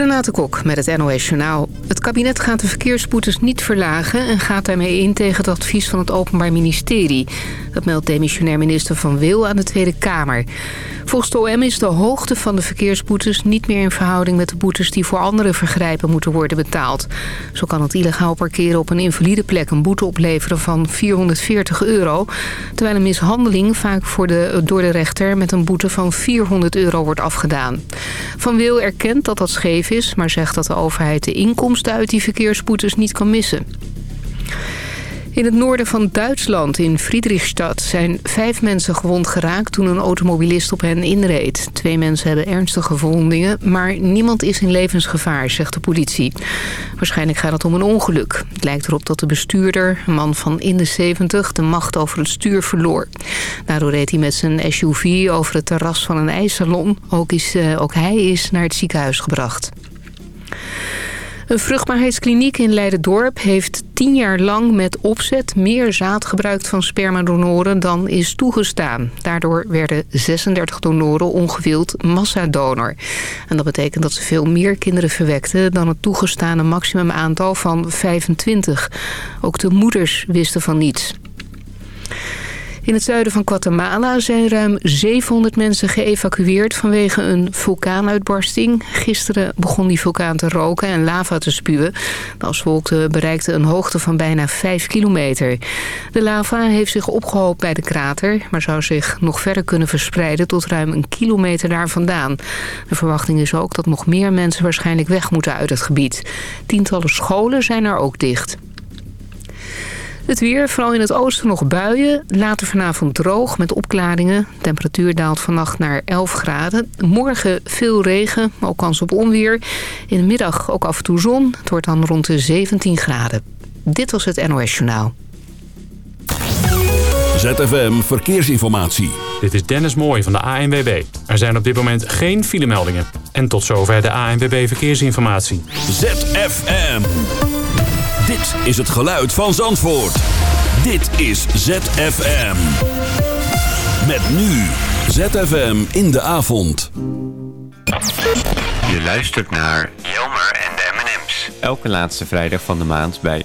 Renate Kok met het NOS Journaal. Het kabinet gaat de verkeersboetes niet verlagen... en gaat daarmee in tegen het advies van het Openbaar Ministerie. Dat meldt demissionair minister Van Wil aan de Tweede Kamer. Volgens de OM is de hoogte van de verkeersboetes... niet meer in verhouding met de boetes die voor andere vergrijpen moeten worden betaald. Zo kan het illegaal parkeren op een invalide plek een boete opleveren van 440 euro... terwijl een mishandeling vaak voor de, door de rechter met een boete van 400 euro wordt afgedaan. Van Wil erkent dat dat scheef is... maar zegt dat de overheid de inkomsten uit die verkeersboetes niet kan missen. In het noorden van Duitsland, in Friedrichstad, zijn vijf mensen gewond geraakt toen een automobilist op hen inreed. Twee mensen hebben ernstige verwondingen, maar niemand is in levensgevaar, zegt de politie. Waarschijnlijk gaat het om een ongeluk. Het lijkt erop dat de bestuurder, een man van in de 70, de macht over het stuur verloor. Daardoor reed hij met zijn SUV over het terras van een ijssalon. Ook, is, uh, ook hij is naar het ziekenhuis gebracht. Een vruchtbaarheidskliniek in Leiden-dorp heeft tien jaar lang met opzet meer zaad gebruikt van spermadonoren dan is toegestaan. Daardoor werden 36 donoren ongewild massadonor. En dat betekent dat ze veel meer kinderen verwekten dan het toegestane maximumaantal van 25. Ook de moeders wisten van niets. In het zuiden van Guatemala zijn ruim 700 mensen geëvacueerd vanwege een vulkaanuitbarsting. Gisteren begon die vulkaan te roken en lava te spuwen. De aswolkte bereikte een hoogte van bijna 5 kilometer. De lava heeft zich opgehoopt bij de krater, maar zou zich nog verder kunnen verspreiden tot ruim een kilometer daar vandaan. De verwachting is ook dat nog meer mensen waarschijnlijk weg moeten uit het gebied. Tientallen scholen zijn er ook dicht. Het weer, vooral in het oosten nog buien. Later vanavond droog met opklaringen. De temperatuur daalt vannacht naar 11 graden. Morgen veel regen, ook kans op onweer. In de middag ook af en toe zon. Het wordt dan rond de 17 graden. Dit was het NOS Journaal. ZFM Verkeersinformatie. Dit is Dennis Mooij van de ANWB. Er zijn op dit moment geen filemeldingen. En tot zover de ANWB Verkeersinformatie. ZFM. Dit is het geluid van Zandvoort. Dit is ZFM. Met nu ZFM in de avond. Je luistert naar Jelmer en de M&M's. Elke laatste vrijdag van de maand bij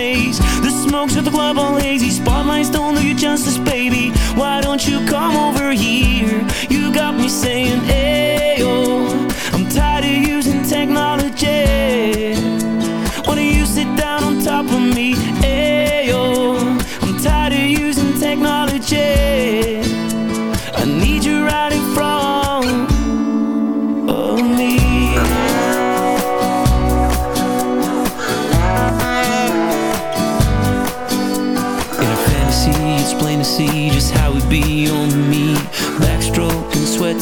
The smokes at the club all hazy Spotlights don't do you justice, baby. Why don't you come over here? You got me saying, ayo I'm tired of using technology. Why don't you sit down on top of me? Ayo I'm tired of using technology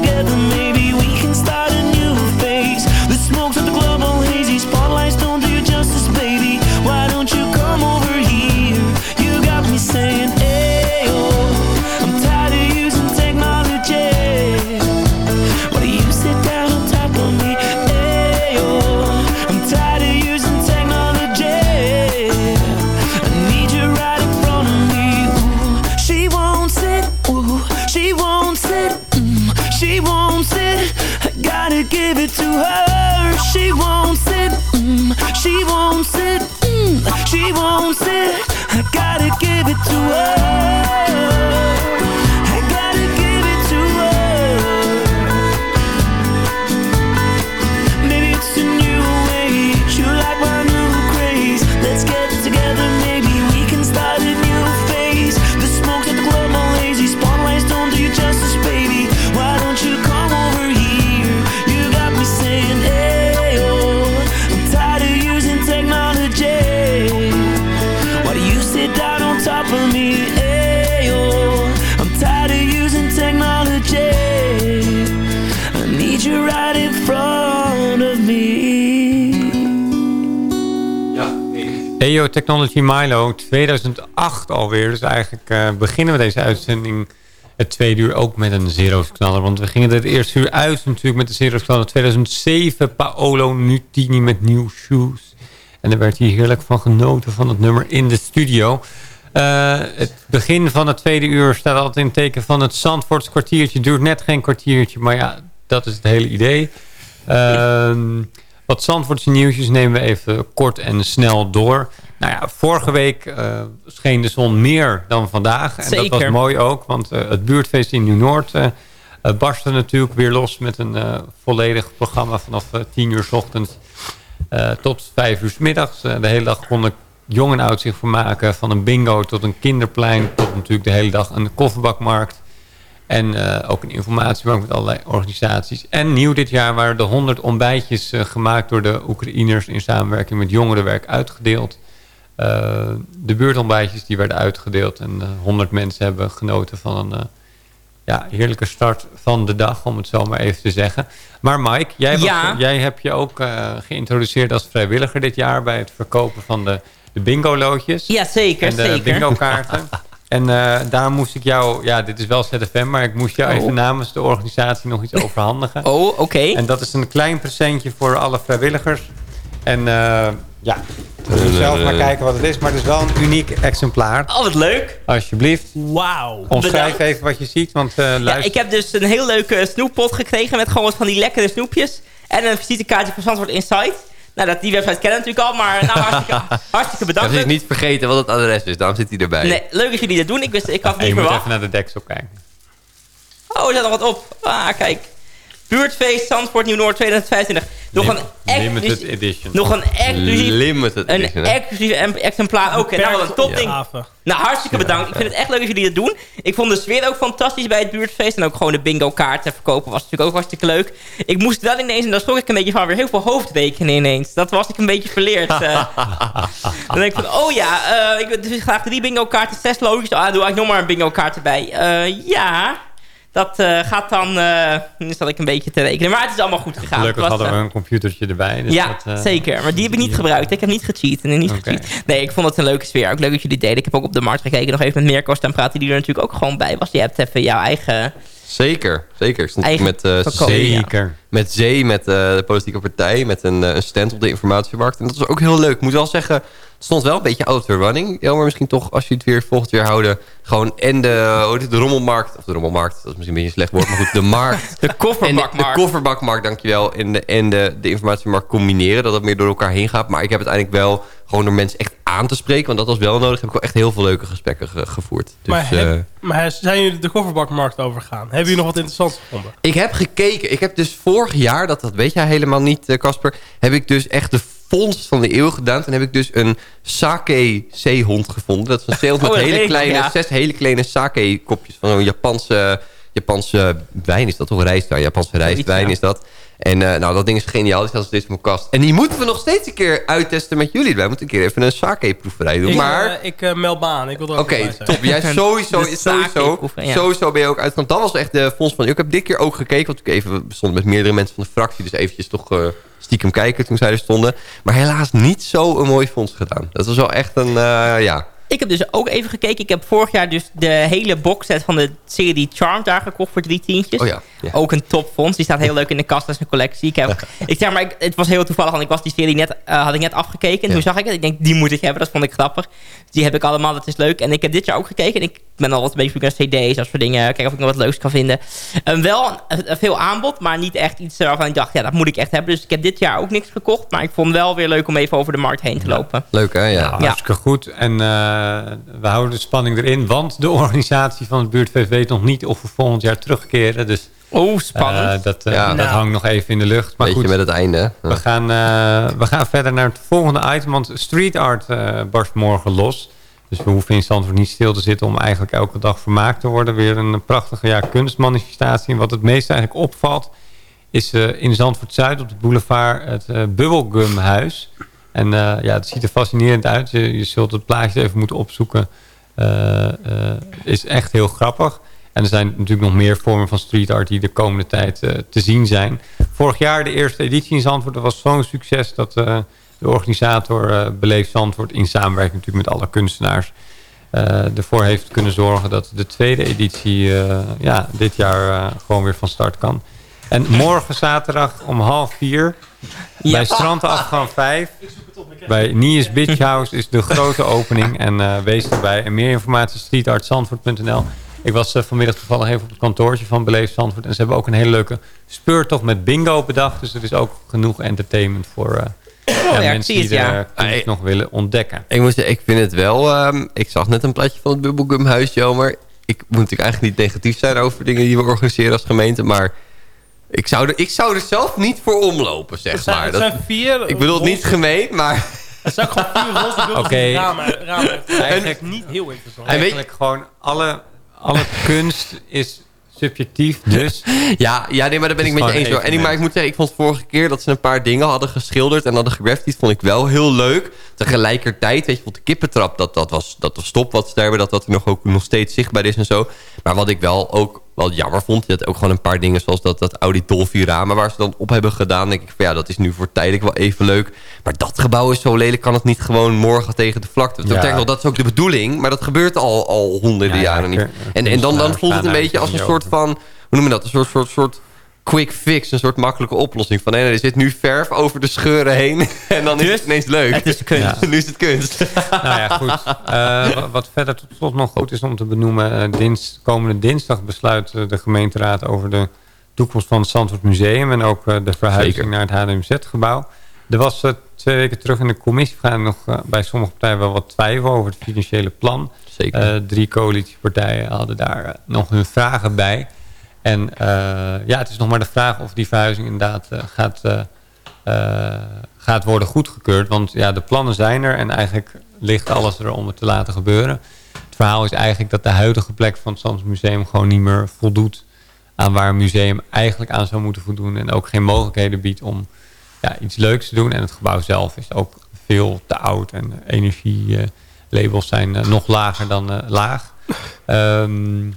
together, EO Technology Milo 2008 alweer. Dus eigenlijk uh, beginnen we deze uitzending het tweede uur ook met een zero's knaller. Want we gingen het eerste uur uit natuurlijk met de zero's knaller 2007. Paolo Nutini met New Shoes. En er werd hier heerlijk van genoten van het nummer in de studio. Uh, het begin van het tweede uur staat altijd in teken van het Zandvoorts kwartiertje. Duurt net geen kwartiertje, maar ja, dat is het hele idee. Uh, wat Zandvoortse nieuwsjes nemen we even kort en snel door. Nou ja, vorige week uh, scheen de zon meer dan vandaag. En Zeker. dat was mooi ook, want uh, het buurtfeest in Nieuw-Noord uh, barstte natuurlijk weer los met een volledig programma vanaf 10 uur s ochtends tot 5 uur s middags. de hele dag konden jong en oud zich vermaken, van een bingo tot een kinderplein, tot natuurlijk de hele dag een kofferbakmarkt. En uh, ook een informatiebank met allerlei organisaties. En nieuw dit jaar waren de 100 ontbijtjes uh, gemaakt door de Oekraïners... in samenwerking met jongerenwerk uitgedeeld. Uh, de buurtontbijtjes die werden uitgedeeld. En 100 mensen hebben genoten van een ja, heerlijke start van de dag... om het zo maar even te zeggen. Maar Mike, jij, was, ja. jij hebt je ook geïntroduceerd als vrijwilliger dit jaar... bij het verkopen van de, de bingo-loodjes. Ja, zeker. En de bingo-kaarten. En uh, daar moest ik jou, ja, dit is wel ZFM, maar ik moest jou oh. even namens de organisatie nog iets overhandigen. Oh, oké. Okay. En dat is een klein presentje voor alle vrijwilligers. En uh, ja, we uh, zelf maar kijken wat het is, maar het is wel een uniek exemplaar. Oh, wat leuk. Alsjeblieft. Wauw. Omschrijf even wat je ziet, want luister. Ja, ik heb dus een heel leuke snoeppot gekregen met gewoon wat van die lekkere snoepjes. En een visitekaartje van Zandvoort Insight. Nou, dat, die website kennen natuurlijk al, maar nou, hartstikke, hartstikke bedankt. Heb je niet vergeten wat het adres is, daarom zit hij erbij. Nee, leuk dat jullie dat doen. Ik, wist, ik had het niet je verwacht. moet even naar de deksel kijken. Oh, er staat nog wat op. Ah, kijk. Buurtfeest Zandvoort Nieuw-Noord 2025. Nog Lim een limited edition. Nog een exclusief, limited een edition, hè? exclusief exemplaar. Oké, nou wat een topding. Nou, hartstikke bedankt. Ik vind het echt leuk dat jullie dat doen. Ik vond de sfeer ook fantastisch bij het buurtfeest. En ook gewoon de bingo kaarten verkopen was natuurlijk ook hartstikke leuk. Ik moest wel ineens, en daar schrok ik een beetje van, weer heel veel hoofdrekenen ineens. Dat was ik een beetje verleerd. uh. dan denk ik van, oh ja, uh, ik wil dus graag drie bingo kaarten, zes logisch. Ah, doe ik nog maar een bingo kaart erbij. Uh, ja... Dat uh, gaat dan... Uh, nu zat ik een beetje te rekenen. Maar het is allemaal goed gegaan. Gelukkig was, hadden we een computertje erbij. Dus ja, dat, uh, zeker. Maar die heb ik niet gebruikt. Ik heb niet gecheat. En niet Okay. gecheat. Nee, ik vond het een leuke sfeer. Ook leuk dat jullie deden. Ik heb ook op de markt gekeken. Nog even met Mirko staan praten. Die er natuurlijk ook gewoon bij was. Je hebt even jouw eigen... Zeker, zeker. Ik stond Eigen met, uh, Zeker. met Zee, met uh, de politieke partij, met een, uh, een stand op de informatiemarkt. En dat was ook heel leuk. Ik moet wel zeggen, stond wel een beetje out of the running. Jammer misschien toch, als je het weer volgend jaar houden, gewoon en de, het, de rommelmarkt, of de rommelmarkt, dat is misschien een beetje een slecht woord, maar goed, de markt. De kofferbakmarkt. de kofferbakmarkt, dankjewel, en de, en de, de informatiemarkt combineren, dat dat meer door elkaar heen gaat. Maar ik heb het eigenlijk wel gewoon door mensen echt aan te spreken, want dat was wel nodig. Heb ik wel echt heel veel leuke gesprekken ge gevoerd. Dus, maar, heb, maar zijn jullie de kofferbakmarkt overgegaan? Hebben jullie nog wat interessants gevonden? Ik heb gekeken. Ik heb dus vorig jaar, dat, dat weet jij helemaal niet, Casper... heb ik dus echt de vondst van de eeuw gedaan. Toen heb ik dus een sake zeehond gevonden. Dat is een zeehond met Oh, dat hele kleine, ja. zes hele kleine sake kopjes. Van een Japanse, Japanse wijn is dat toch? Rijst, ja, Japanse rijstwijn ja. is dat. En uh, nou, dat ding is geniaal. Die staat steeds in mijn kast. En die moeten we nog steeds een keer uittesten met jullie. Wij moeten een keer even een sake-proeverij doen. Ik, maar... uh, ik uh, meld me aan. Ik wil er ook Oké, zijn. top. Jij sowieso, sowieso, ja. sowieso ben je ook uit. Want dat was echt de fonds van... Ik heb dit keer ook gekeken. Want ik even we stonden met meerdere mensen van de fractie. Dus eventjes toch stiekem kijken toen zij er stonden. Maar helaas niet zo een mooi fonds gedaan. Dat was wel echt een... uh, ja. Ik heb dus ook even gekeken. Ik heb vorig jaar dus de hele boxset van de serie Charmed daar gekocht voor drie tientjes. Oh ja. Ook een topfonds. Die staat heel leuk in de kast als een collectie. Ik, heb, ik zeg maar, ik, het was heel toevallig, want ik was die serie net, uh, had ik net afgekeken. En toen zag ik het. Ik denk, die moet ik hebben. Dat vond ik grappig. Dus die heb ik allemaal, dat is leuk. En ik heb dit jaar ook gekeken. En ik ben al wat een beetje naar cd's, dat soort dingen. Kijken of ik nog wat leuks kan vinden. Um, wel veel aanbod, maar niet echt iets waarvan ik dacht, ja, dat moet ik echt hebben. Dus ik heb dit jaar ook niks gekocht. Maar ik vond het wel weer leuk om even over de markt heen te lopen. Leuk hè, ja. Nou, hartstikke goed. En uh, we houden de spanning erin. Want de organisatie van het buurtfeest weet nog niet of we volgend jaar terugkeren. Dus Oh, spannend. Uh, dat, uh, ja. dat nou. hangt nog even in de lucht. Maar Beetje goed, met het einde. We, gaan, uh, we gaan verder naar het volgende item. Want street art barst morgen los. Dus we hoeven in Zandvoort niet stil te zitten om eigenlijk elke dag vermaakt te worden. Weer een prachtige ja, kunstmanifestatie. En wat het meest eigenlijk opvalt is in Zandvoort Zuid op de boulevard het Bubblegumhuis. En ja, het ziet er fascinerend uit. Je, je zult het plaatje even moeten opzoeken. Is echt heel grappig. En er zijn natuurlijk nog meer vormen van street art die de komende tijd uh, te zien zijn. Vorig jaar de eerste editie in Zandvoort. Dat was zo'n succes dat uh, de organisator uh, Beleef Zandvoort in samenwerking natuurlijk met alle kunstenaars ervoor heeft kunnen zorgen dat de tweede editie ja, dit jaar gewoon weer van start kan. En morgen zaterdag om half vier ja. bij strandafgang 5 bij Nies Beach House is de grote opening. En wees erbij. En meer informatie streetartzandvoort.nl ik was uh, vanmiddag toevallig even op het kantoortje van Beleef Zandvoort. En ze hebben ook een hele leuke speurtocht met bingo bedacht. Dus er is ook genoeg entertainment voor uh, oh, ja, mensen die het, ja. nog willen ontdekken. Ik, moet zeggen, ik vind het wel... Um, ik zag net een plaatje van het Bubblegum huisje, maar ik moet natuurlijk eigenlijk niet negatief zijn over dingen die we organiseren als gemeente. Maar ik zou er, ik zou er zelf niet voor omlopen, zeg zijn, maar. Het zijn vier ik bedoel het niet gemeen, maar... Het zijn gewoon vier roze bubbels okay. ramen. ramen. Eigenlijk niet heel interessant. Eigenlijk gewoon alle alle kunst is subjectief, dus... ja, ja, nee, maar daar ben ik met je eens. Hoor. En ik, maar ik moet zeggen, ik vond vorige keer dat ze een paar dingen hadden geschilderd... en hadden gegraffitied, vond ik wel heel leuk. Tegelijkertijd, weet je, vond de kippentrap, dat, dat was dat was stop wat sterven... dat dat nog, ook nog steeds zichtbaar is en zo. Maar wat ik wel ook wel jammer vond... dat ook gewoon een paar dingen zoals dat, dat Audi Dolphy ramen... waar ze dan op hebben gedaan, denk ik van ja, dat is nu voor tijdelijk wel even leuk. Maar dat gebouw is zo lelijk, kan het niet gewoon morgen tegen de vlakte. Ja. Dat is ook de bedoeling, maar dat gebeurt al, al honderden ja, jaren niet. En, en dan, dan voelt het een beetje als een soort van... hoe noem je dat, een soort, soort, soort quick fix, een soort makkelijke oplossing. Van nee, er zit nu verf over de scheuren heen en dan is het ineens leuk. Het is kunst. nu is het kunst. nou ja, goed. Uh, wat verder tot slot nog goed is om te benoemen. Uh, dienst, komende dinsdag besluit de gemeenteraad over de toekomst van het Zandvoort Museum. En ook de verhuizing Zeker. naar het HDMZ-gebouw. Er was twee weken terug in de commissie nog bij sommige partijen wel wat twijfel over het financiële plan. Zeker. drie coalitiepartijen hadden daar nog hun vragen bij. En uh, ja, het is nog maar de vraag of die verhuizing inderdaad uh, gaat, uh, gaat worden goedgekeurd. Want ja, de plannen zijn er en eigenlijk ligt alles er om het te laten gebeuren. Het verhaal is eigenlijk dat de huidige plek van het Stans Museum gewoon niet meer voldoet aan waar een museum eigenlijk aan zou moeten voldoen. En ook geen mogelijkheden biedt om ja, iets leuks te doen. En het gebouw zelf is ook veel te oud en energielabels zijn nog lager dan laag. Um,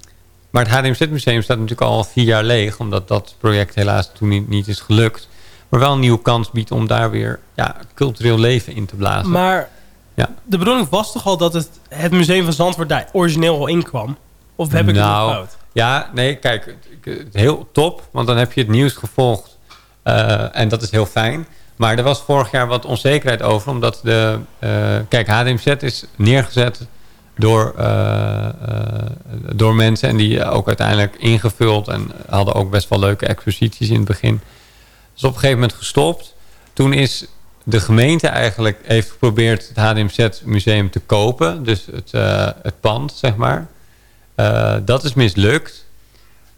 maar het HDMZ-museum staat natuurlijk al vier jaar leeg... omdat dat project helaas toen niet, niet is gelukt. Maar wel een nieuwe kans biedt om daar weer ja, cultureel leven in te blazen. Maar ja. de bedoeling was toch al dat het, het museum van Zandvoort daar origineel al in kwam? Of heb ik nou, het fout? Ja, nee, kijk, heel top. Want dan heb je het nieuws gevolgd. Uh, en dat is heel fijn. Maar er was vorig jaar wat onzekerheid over. Omdat de... Uh, kijk, HDMZ is neergezet door, uh, door mensen. En die ook uiteindelijk ingevuld. En hadden ook best wel leuke exposities in het begin. Dus op een gegeven moment gestopt. Toen is de gemeente eigenlijk heeft geprobeerd het HDMZ museum te kopen. Dus het, het pand, zeg maar. dat is mislukt.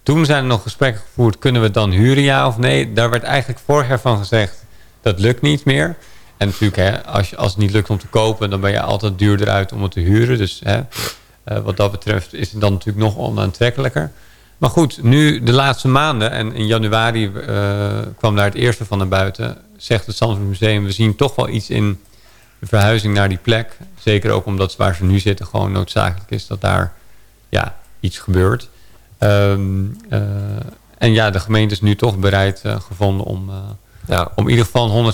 Toen zijn er nog gesprekken gevoerd. Kunnen we het dan huren, ja of nee? Daar werd eigenlijk vorig jaar van gezegd. Dat lukt niet meer. En natuurlijk, hè, als, je, als het niet lukt om te kopen... dan ben je altijd duurder uit om het te huren. Dus hè, uh, wat dat betreft is het dan natuurlijk nog onaantrekkelijker. Maar goed, nu de laatste maanden... en in januari uh, kwam daar het eerste van naar buiten... zegt het Zandvoort Museum... we zien toch wel iets in de verhuizing naar die plek. Zeker ook omdat waar ze nu zitten gewoon noodzakelijk is... dat daar ja, iets gebeurt. Um, uh, en ja, de gemeente is nu toch bereid gevonden om Ja. Om in ieder geval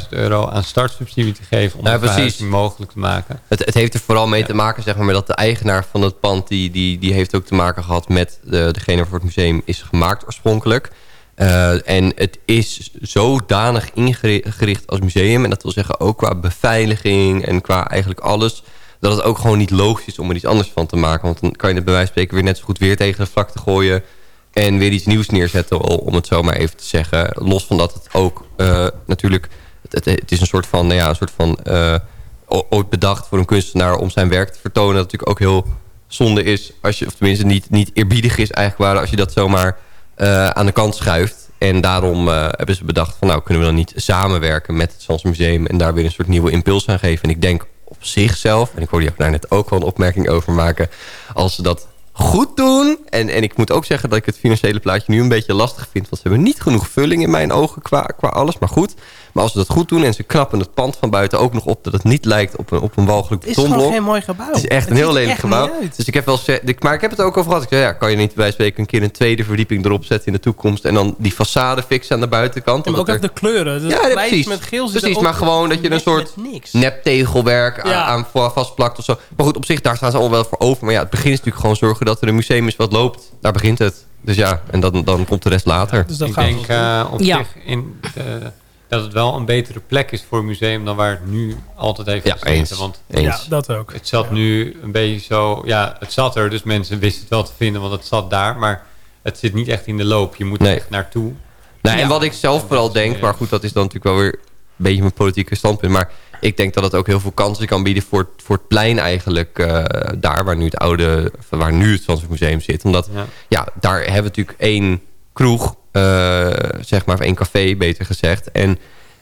165.000 euro aan startsubsidie te geven... om ja, het mogelijk te maken. Het, het, heeft er vooral mee te maken zeg maar, met dat de eigenaar van het pand... die, die, die heeft ook te maken gehad met de, degene voor het museum is gemaakt oorspronkelijk... Uh, en het is zodanig ingericht als museum. En dat wil zeggen ook qua beveiliging en qua eigenlijk alles. Dat het ook gewoon niet logisch is om er iets anders van te maken. Want dan kan je het bij wijze van spreken weer net zo goed weer tegen de vlakte gooien. En weer iets nieuws neerzetten om het zo maar even te zeggen. Los van dat het ook uh, natuurlijk... Het, het, is een soort van, nou ja, een soort van uh, ooit bedacht voor een kunstenaar om zijn werk te vertonen. Dat natuurlijk ook heel zonde is. Als je, of tenminste niet, niet eerbiedig is eigenlijk waar als je dat zomaar uh, aan de kant schuift. En daarom hebben ze bedacht van nou kunnen we dan niet samenwerken met het Sans Museum en daar weer een soort nieuwe impuls aan geven. En ik denk op zichzelf, en ik hoorde je daar net ook wel een opmerking over maken, als ze dat goed doen. En, en ik moet ook zeggen dat ik het financiële plaatje nu een beetje lastig vind. Want ze hebben niet genoeg vulling in mijn ogen qua, qua alles. Maar goed, maar als ze dat goed doen en ze knappen het pand van buiten ook nog op... dat het niet lijkt op een, op een walgelijk betonblok. Het is gewoon geen mooi gebouw. Het is echt een heel lelijk gebouw. Dus ik heb wel maar ik heb het ook over gehad. Ik zei, ja, kan je niet bij spreken een keer een tweede verdieping erop zetten in de toekomst... en dan die façade fixen aan de buitenkant. En ook even de kleuren. ja, precies. Met geel precies, maar gewoon dat je een soort neptegelwerk ja. aan, aan vastplakt of zo. Maar goed, op zich, daar staan ze allemaal wel voor over. Maar ja, het begin is natuurlijk gewoon zorgen dat er een museum is wat loopt. Daar begint het. Dus ja, en dan, dan komt de rest later. dus ik denk uh, op zich in de, dat het wel een betere plek is voor een museum dan waar het nu altijd heeft ja, eens, want eens. Ja, dat ook. Het zat nu een beetje zo... Ja, het zat er, dus mensen wisten het wel te vinden, want het zat daar. Maar het zit niet echt in de loop. Je moet er echt naartoe. Nou, en wat ik zelf vooral denk, maar goed, dat is dan natuurlijk wel weer een beetje mijn politieke standpunt. Maar ik denk dat het ook heel veel kansen kan bieden voor, voor het plein eigenlijk. Uh, daar waar nu het oude, waar nu het Zandvoort zit. Omdat, ja. ja, daar hebben we natuurlijk één kroeg zeg maar, of één café beter gezegd. En,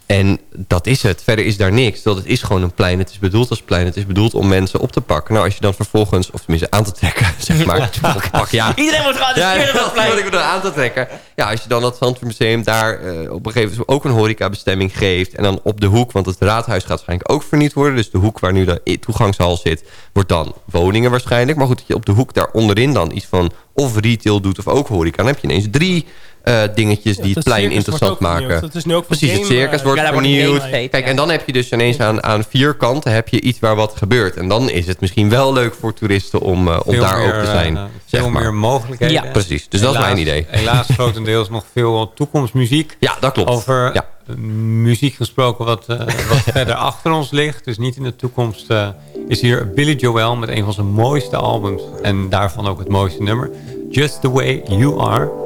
en dat is het. Verder is daar niks. Dat het is gewoon een plein. Het is bedoeld als plein. Het is bedoeld om mensen op te pakken. Nou, als je dan vervolgens, of tenminste aan te trekken, zeg maar. Pak, ja. Iedereen wordt geadresseerd ja, dat plein. ik bedoel, aan te trekken. Ja, als je dan dat Museum daar uh, op een gegeven moment ook een horecabestemming geeft. En dan op de hoek, want het raadhuis gaat waarschijnlijk ook verniet worden. Dus de hoek waar nu de toegangshal zit, wordt dan woningen waarschijnlijk. Maar goed, dat je op de hoek daar onderin dan iets van of retail doet of ook horeca. Dan heb je ineens drie uh, dingetjes die het plein interessant maken. Dat is nu ook Precies, het circus wordt ja, vernieuwd. Kijk, en dan heb je dus ineens aan, aan vier kanten heb je iets waar wat gebeurt. En dan is het misschien wel leuk voor toeristen om, uh, om daar ook te zijn. Uh, veel zeg maar. meer mogelijkheden. Ja, precies. Dus dat is mijn idee. Helaas grotendeels nog veel toekomstmuziek. Ja, dat klopt. Over ja. muziek gesproken wat, wat verder achter ons ligt. Dus niet in de toekomst is hier Billy Joel met een van zijn mooiste albums. En daarvan ook het mooiste nummer. Just the Way You Are.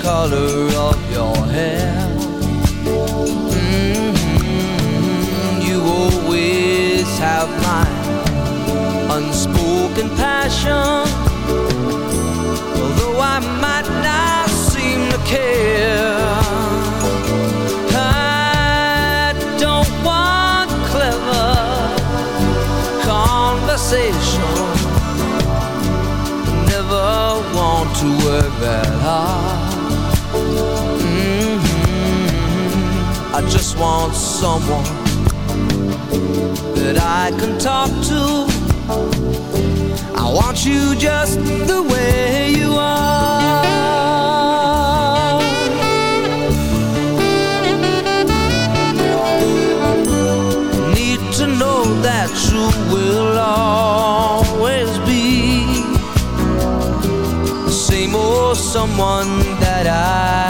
Color of your hair. Mm-hmm. You always have my unspoken passion. Although I might not seem to care. I don't want clever conversation Never want to work that hard. want someone that I can talk to. I want you just the way you are. Need to know that you will always be the same old someone that I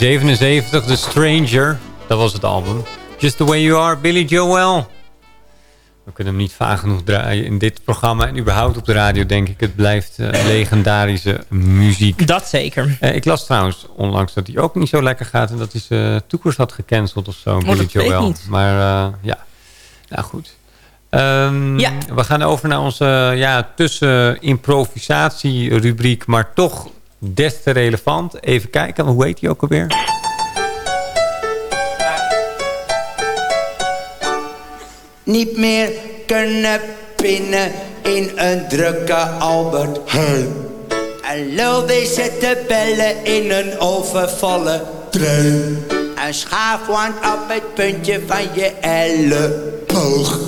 1977, The Stranger. Dat was het album. Just the Way You Are, Billy Joel. We kunnen hem niet vaag genoeg draaien in dit programma. En überhaupt op de radio, denk ik. Het blijft eh, legendarische muziek. Dat zeker. Eh, ik las trouwens onlangs dat hij ook niet zo lekker gaat. En dat hij zijn toekomst had gecanceld of zo. Billy Oh, Joel. niet. Maar eh, ja, nou goed. Ehm, Ja. We gaan over naar onze ja, tussen improvisatie rubriek. Maar toch des te relevant. Even kijken, hoe heet hij ook alweer? niet meer kunnen pinnen in een drukke Albert Heijn. En lul die bellen in een overvolle trein. En schaafwand op het puntje van je elleboog.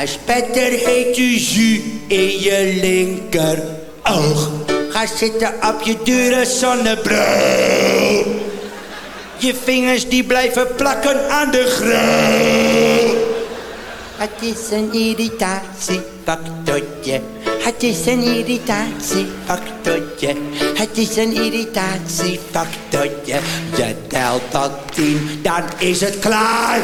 En spetter heet je in je linkeroog. Ga zitten op je dure zonnebril. Je vingers die blijven plakken aan de grill. Het is een irritatiefactortje. Het is een irritatiefactortje. Het is een irritatiefactortje. Je telt tot tien, dan is het klaar.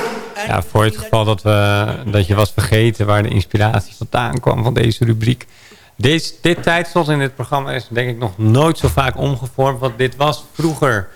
Ja, voor het geval dat, we, dat je was vergeten waar de inspiratie vandaan kwam van deze rubriek. Deze, dit tijdslot in dit programma is denk ik nog nooit zo vaak omgevormd. Want dit was vroeger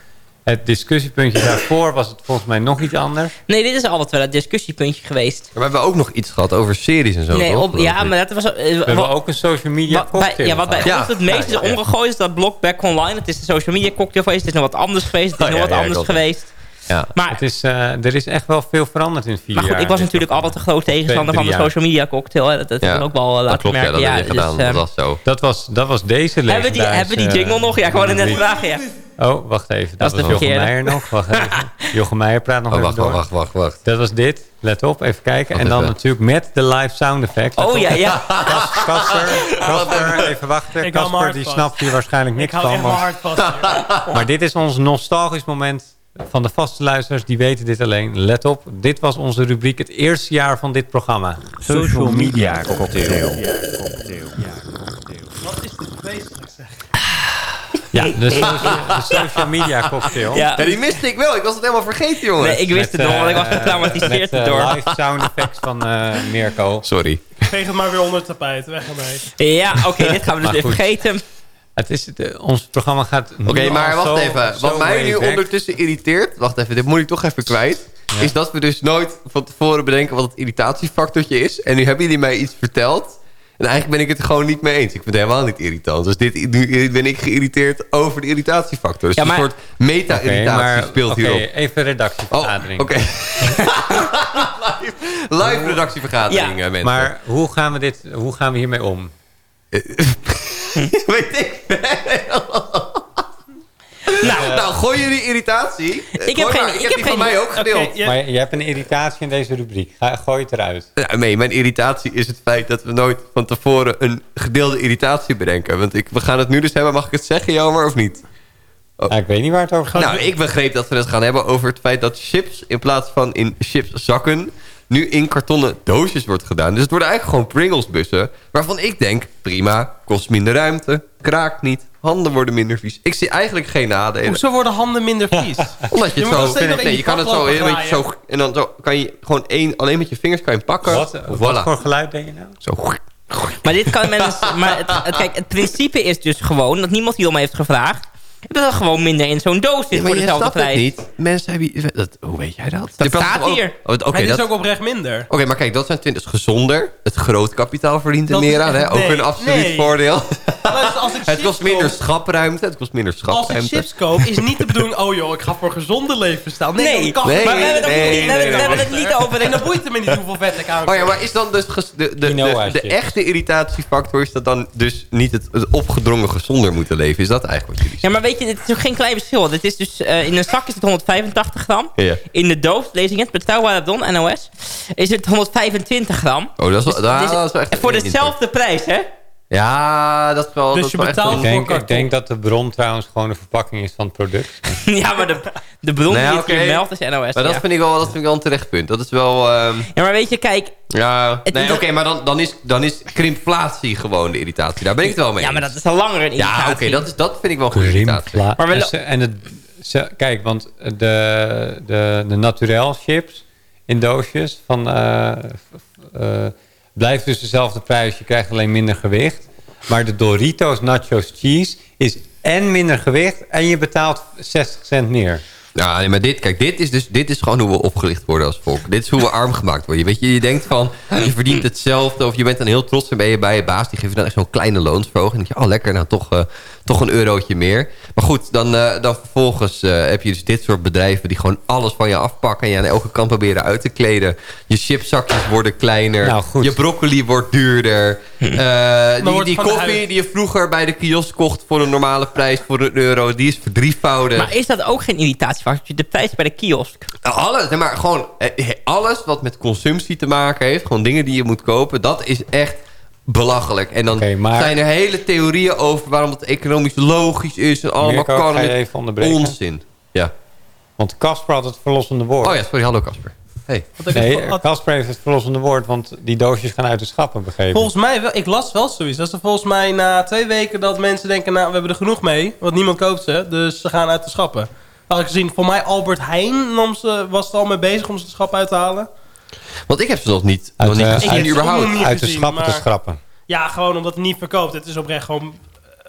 het discussiepuntje. Daarvoor was het volgens mij nog iets anders. Nee, dit is altijd wel het discussiepuntje geweest. Maar we hebben ook nog iets gehad over series en zo, nee, op, ja, maar dat was... eh, We hebben ook een social media wat bij, cocktail ja, wat bij gehad. ons het meest is omgegooid is dat blok back online. Het is de social media cocktail geweest. Het is nog wat anders geweest. Het is Oh, nog ja, wat ja, anders geweest. Ja. Maar, Het is, eh, er is echt wel veel veranderd in vier maar goed, jaar. ik was natuurlijk altijd een groot tegenstander van de social media cocktail. Hè. Dat, dat Ja, ik ook wel dat laten klopt, ja, merken. dat je dus, gedaan. eh, dat was zo. Dat was, dat was deze hebben, we die, hebben we die jingle nog? Ja, gewoon net vragen. Ja. Oh, wacht even. Dat, Dat is was de Jochem. Meijer nog. Wacht even. Jochem Meijer praat nog Oh, even wacht, door. wacht, wacht, wacht. Dat was dit. Let op, even kijken. Wat en dan natuurlijk met de live sound effect. Let Oh op. ja, ja. Kas- Kasper, Kasper, even wachten. Kasper, die snapt hier waarschijnlijk Ik niks van. Maar dit is ons nostalgisch moment van de vaste luisteraars. Die weten dit alleen. Let op, dit was onze rubriek. Het eerste jaar van dit programma. Social Media Cocktail. Wat is dit feestelijk zeg. Ja, de social, de social media cocktail. Ja. die miste ik wel. Ik was het helemaal vergeten, jongen. Nee, ik wist het nog, want ik was getraumatiseerd met, uh, door. live sound effects van uh, Mirko. Sorry. Veeg het maar weer onder het tapijt. Weg ermee. Ja, oké, okay, dit gaan we dus weer vergeten. Het is, het, ons programma gaat... Oké, okay, maar wacht zo, even. Wat mij nu ondertussen irriteert... Wacht even, dit moet ik toch even kwijt. Ja. Is dat we dus nooit van tevoren bedenken wat het irritatiefactortje is. En nu hebben jullie mij iets verteld. En eigenlijk ben ik het gewoon niet mee eens. Ik vind het helemaal niet irritant. Dus dit, nu ben ik geïriteerd over de irritatiefactor. Dus ja, maar, een soort meta-irritatie okay, speelt okay, hierop. even redactievergadering. Oh, Oké. live, live redactievergadering, ja. mensen. Maar hoe gaan we, dit, hoe gaan we hiermee om? Weet ik nou, nou, gooi jullie irritatie. Ik heb, geen, maar, ik, ik heb heb die geen, van mij ook gedeeld. Okay, ja. Maar je hebt een irritatie in deze rubriek. Ga, gooi het eruit. Nee, mijn irritatie is het feit dat we nooit van tevoren een gedeelde irritatie bedenken. Want ik, we gaan het nu dus hebben. Mag ik het zeggen, Jammer, of niet? Oh. Nou, ik weet niet waar het over gaat. Nou, ik begreep dat we het gaan hebben over het feit dat chips... in plaats van in chipszakken nu in kartonnen doosjes wordt gedaan. Dus het worden eigenlijk gewoon Pringles-bussen... waarvan ik denk, prima, kost minder ruimte, kraakt niet... handen worden minder vies. Ik zie eigenlijk geen nadelen. Hoezo worden handen minder vies? Omdat je het zo... Nee, je kan het zo, een beetje zo... En dan zo, kan je gewoon één... alleen met je vingers kan je pakken. Wat, voilà. wat voor geluid denk je nou? Zo... Maar dit kan mensen... Maar het, het, kijk, het principe is dus gewoon... dat niemand hierom heeft gevraagd dat er gewoon minder in zo'n doos zit ja, voor dezelfde prijs. niet. Mensen hebben... Dat, hoe weet jij dat? Dat staat hier. Oh, okay, het is ook oprecht minder. Oké, okay, maar kijk, dat zijn 20 gezonder. Het groot kapitaal verdient er meer aan. Hè? Ook nee, een absoluut nee. voordeel. als ik het kost minder schapruimte. Het kost minder schapruimte. Als ik chips koop, is niet de bedoeling... oh joh, ik ga voor gezonde leven staan. Nee, nee, kan nee, maar we hebben, nee, niet, we hebben het niet over. En dan boeit het me niet hoeveel vet ik aan Oh ja, maar is dan dus... De, de, de, de, echte irritatiefactor... is dat dan dus niet het, het opgedrongen gezonder moeten leven? Is dat eigenlijk wat jullie Ja, maar weet je, dit is ook geen klein verschil. Dit is dus, uh, in een zak is het 185 gram. Ja. In de doos, lezing het, betrouwbare don, NOS, is het 125 gram. Oh, dat is, wel, dus, dus, dat is wel echt Voor dezelfde prijs, hè? Ja, dat is wel... Dus dat je wel betaalt echt ik denk, ik denk dat de bron trouwens gewoon een verpakking is van het product. ja, maar de, de bron nee, die okay. het meldt is NOS. Maar ja. dat, vind ik wel, dat vind ik wel een terecht punt. Dat is wel... Um... Ja, maar weet je, kijk... Ja, nee, oké, okay, maar dan, dan, is, dan is krimpflatie gewoon de irritatie. Daar ben ik het wel mee Ja, maar dat is al langer een irritatie. Ja, oké, okay, dat, dat vind ik wel een goede irritatie. Maar wel... En het, kijk, want de, de, de naturel chips in doosjes van... Uh, uh, blijft dus dezelfde prijs. Je krijgt alleen minder gewicht. Maar de Doritos Nachos Cheese is en minder gewicht... en je betaalt 60 cent meer. Ja, nee, maar dit, kijk, dit is, dus, dit is gewoon hoe we opgelicht worden als volk. Dit is hoe we arm gemaakt worden. Weet je, je denkt van, je verdient hetzelfde... of je bent dan heel trots en ben je bij je baas... die geeft je dan echt zo'n kleine loonsverhoging. En dan denk je, oh lekker, nou toch, uh, toch een eurotje meer. Maar goed, dan, uh, dan vervolgens uh, heb je dus dit soort bedrijven... die gewoon alles van je afpakken... en je aan elke kant proberen uit te kleden. Je chipzakjes worden kleiner. Nou, goed. Je broccoli wordt duurder. Die die koffie die je vroeger bij de kiosk kocht... voor een normale prijs, voor een euro... die is verdrievoudigd. Maar is dat ook geen irritatie? De prijs bij de kiosk. Alles, maar gewoon alles wat met consumptie te maken heeft. Gewoon dingen die je moet kopen. Dat is echt belachelijk. En dan okay, maar... zijn er hele theorieën over waarom het economisch logisch is. En allemaal kan onzin. Ja. Want Casper had het verlossende woord. Oh ja, sorry. Hallo Casper. Hey. Nee, Casper heeft het verlossende woord, want die doosjes gaan uit de schappen begrepen. Volgens mij wel. Ik las wel zoiets. Dat is er volgens mij na twee weken dat mensen denken, nou, we hebben er genoeg mee. Want niemand koopt ze, dus ze gaan uit de schappen. Had ik gezien, voor mij Albert Heijn nam ze, was er al mee bezig om ze de schap uit te halen. Want ik heb ze nog niet, uit, nog niet uh, gezien uit, überhaupt. Niet uit de schappen maar, te schrappen. Ja, gewoon omdat het niet verkoopt. Het is oprecht gewoon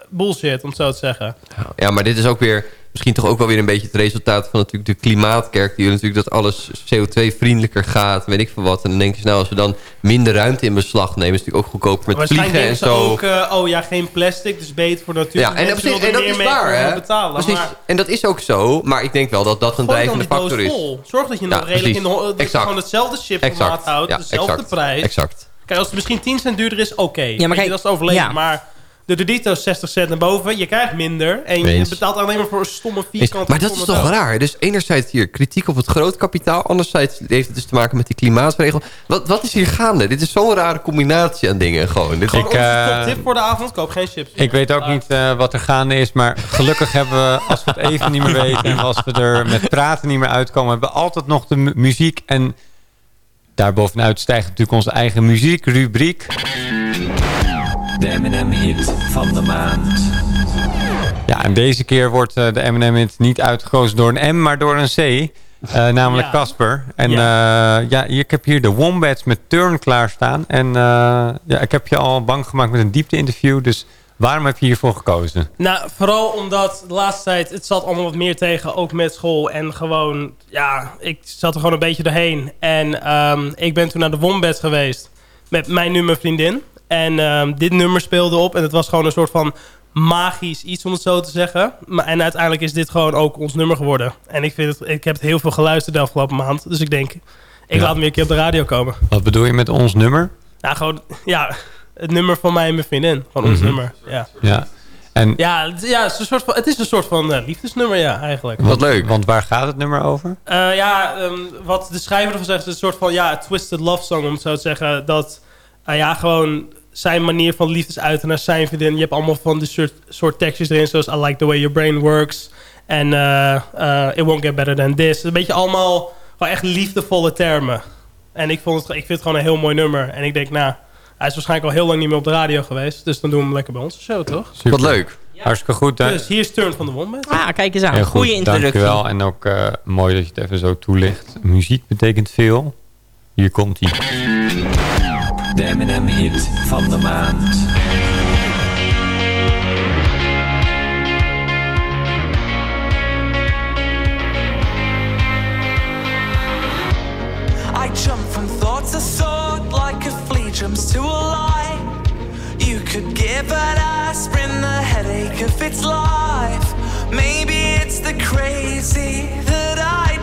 bullshit, om het zo te zeggen. Ja, maar dit is ook weer misschien toch ook wel weer een beetje het resultaat van natuurlijk de klimaatkerk. Die natuurlijk dat alles CO2-vriendelijker gaat. Weet ik veel wat. En dan denk je, nou, als we dan minder ruimte in beslag nemen... is het natuurlijk ook goedkoper met vliegen en zo. ook, uh, oh ja, geen plastic, dus beter voor natuur. Ja, en, precies, en dat is waar, hè? Betalen, precies, maar, en dat is ook zo. Maar ik denk wel dat dat een drijvende factor is. Vol. Zorg dat je nog ja, redelijk in de, dat exact. je gewoon hetzelfde chipformaat houdt. Ja, dezelfde exact. prijs. Exact. Kijk, als het misschien 10 cent duurder is, oké. Okay. Ja, maar kijk, dat is overleven. Ja. Maar de Doritos 60 cent naar boven. Je krijgt minder. En je Eens. betaalt alleen maar voor een stomme vierkante. Maar dat is toch raar? Dus enerzijds hier kritiek op het grootkapitaal. Anderzijds heeft het dus te maken met die klimaatregel. Wat, wat is hier gaande? Dit is zo'n rare combinatie aan dingen. Gewoon. Dit gewoon ik, uh, tip voor de avond. Koop geen chips. Ik weet ook niet uh, wat er gaande is. Maar gelukkig hebben we, als we het even niet meer weten... en als we er met praten niet meer uitkomen... hebben we altijd nog de mu muziek. En daarbovenuit stijgt natuurlijk onze eigen muziekrubriek. De M&M hit van de maand. Ja, en deze keer wordt de M&M niet uitgekozen door een M, maar door een C. Uh, namelijk Casper. En ja. Uh, ja, ik heb hier de Wombats met Turn klaarstaan. En uh, ja, ik heb je al bang gemaakt met een diepte-interview. Dus waarom heb je hiervoor gekozen? Nou, vooral omdat de laatste tijd... Het zat allemaal wat meer tegen, ook met school. En gewoon, ja, ik zat er gewoon een beetje doorheen. En um, ik ben toen naar de Wombats geweest. Met mijn nummer vriendin. En um, dit nummer speelde op. En het was gewoon een soort van magisch iets, om het zo te zeggen. Maar, en uiteindelijk is dit gewoon ook ons nummer geworden. En ik, vind het, ik heb het heel veel geluisterd de afgelopen maand. Dus ik denk, ik laat hem weer een keer op de radio komen. Wat bedoel je met ons nummer? Nou, gewoon, ja, het nummer van mij en mijn vriendin. Gewoon ons mhm. nummer, ja. Ja. En ja, ja het, is een soort van, het is een soort van uh, liefdesnummer, ja, eigenlijk. Wat leuk. Want waar gaat het nummer over? Uh, ja, um, wat de schrijver ervan zegt, is een soort van ja, twisted love song, om het zo te zeggen. Dat, uh, ja, gewoon zijn manier van liefdesuiten naar zijn vriendin. Je hebt allemaal van die soort, soort tekstjes erin, zoals I like the way your brain works. En uh, uh, it won't get better than this. Een beetje allemaal gewoon echt liefdevolle termen. En ik, vond het, ik vind het gewoon een heel mooi nummer. En ik denk, nou, hij is waarschijnlijk al heel lang niet meer op de radio geweest. Dus dan doen we hem lekker bij onze show, toch? Super. Wat leuk. Hartstikke goed. Dus hier is Turn van de Wombat. Ah, kijk eens aan. Goede introductie. Dankjewel. En ook uh, mooi dat je het even zo toelicht. Muziek betekent veel. Hier komt hij. De M&M hit van de maand. I jump from thought to thought like a flea jumps to a lie. You could give an aspirin the headache of its life. Maybe it's the crazy that I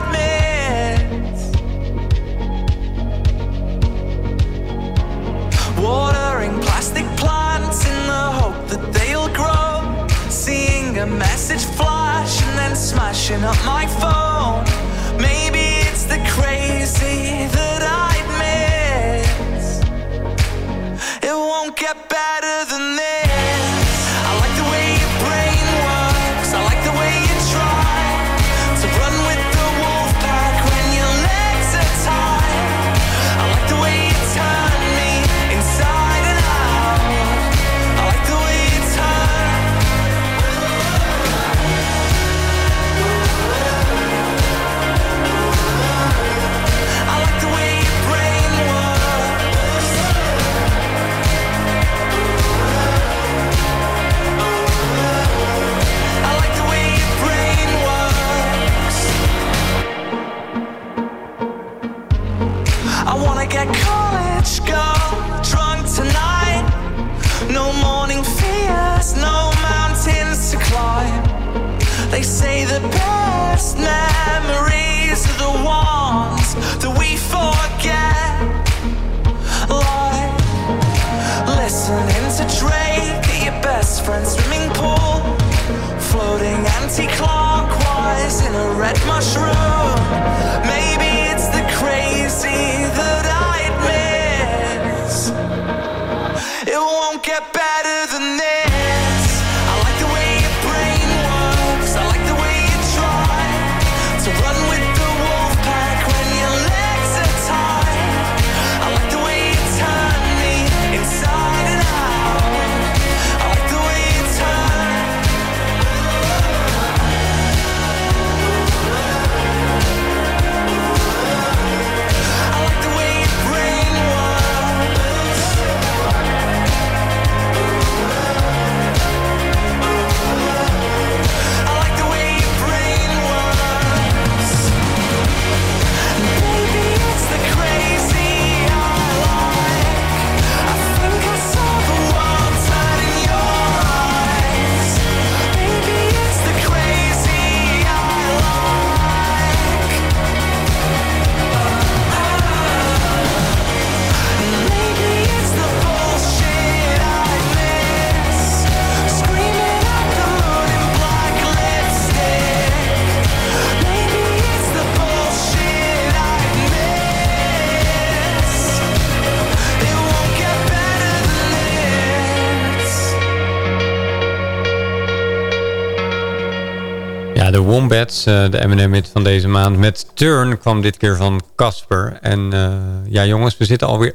Watering plastic plants in the hope that they'll grow. Seeing a message flash and then smashing up my phone. Maybe it's the crazy that I miss. It won't get better than this. the best memories are the ones that we forget. Like listening to Drake at your best friend's swimming pool, floating anti-clockwise in a red mushroom. Wombats, uh, de M&M-hit van deze maand. Met Turn kwam dit keer van Casper. En uh, ja jongens, we zitten alweer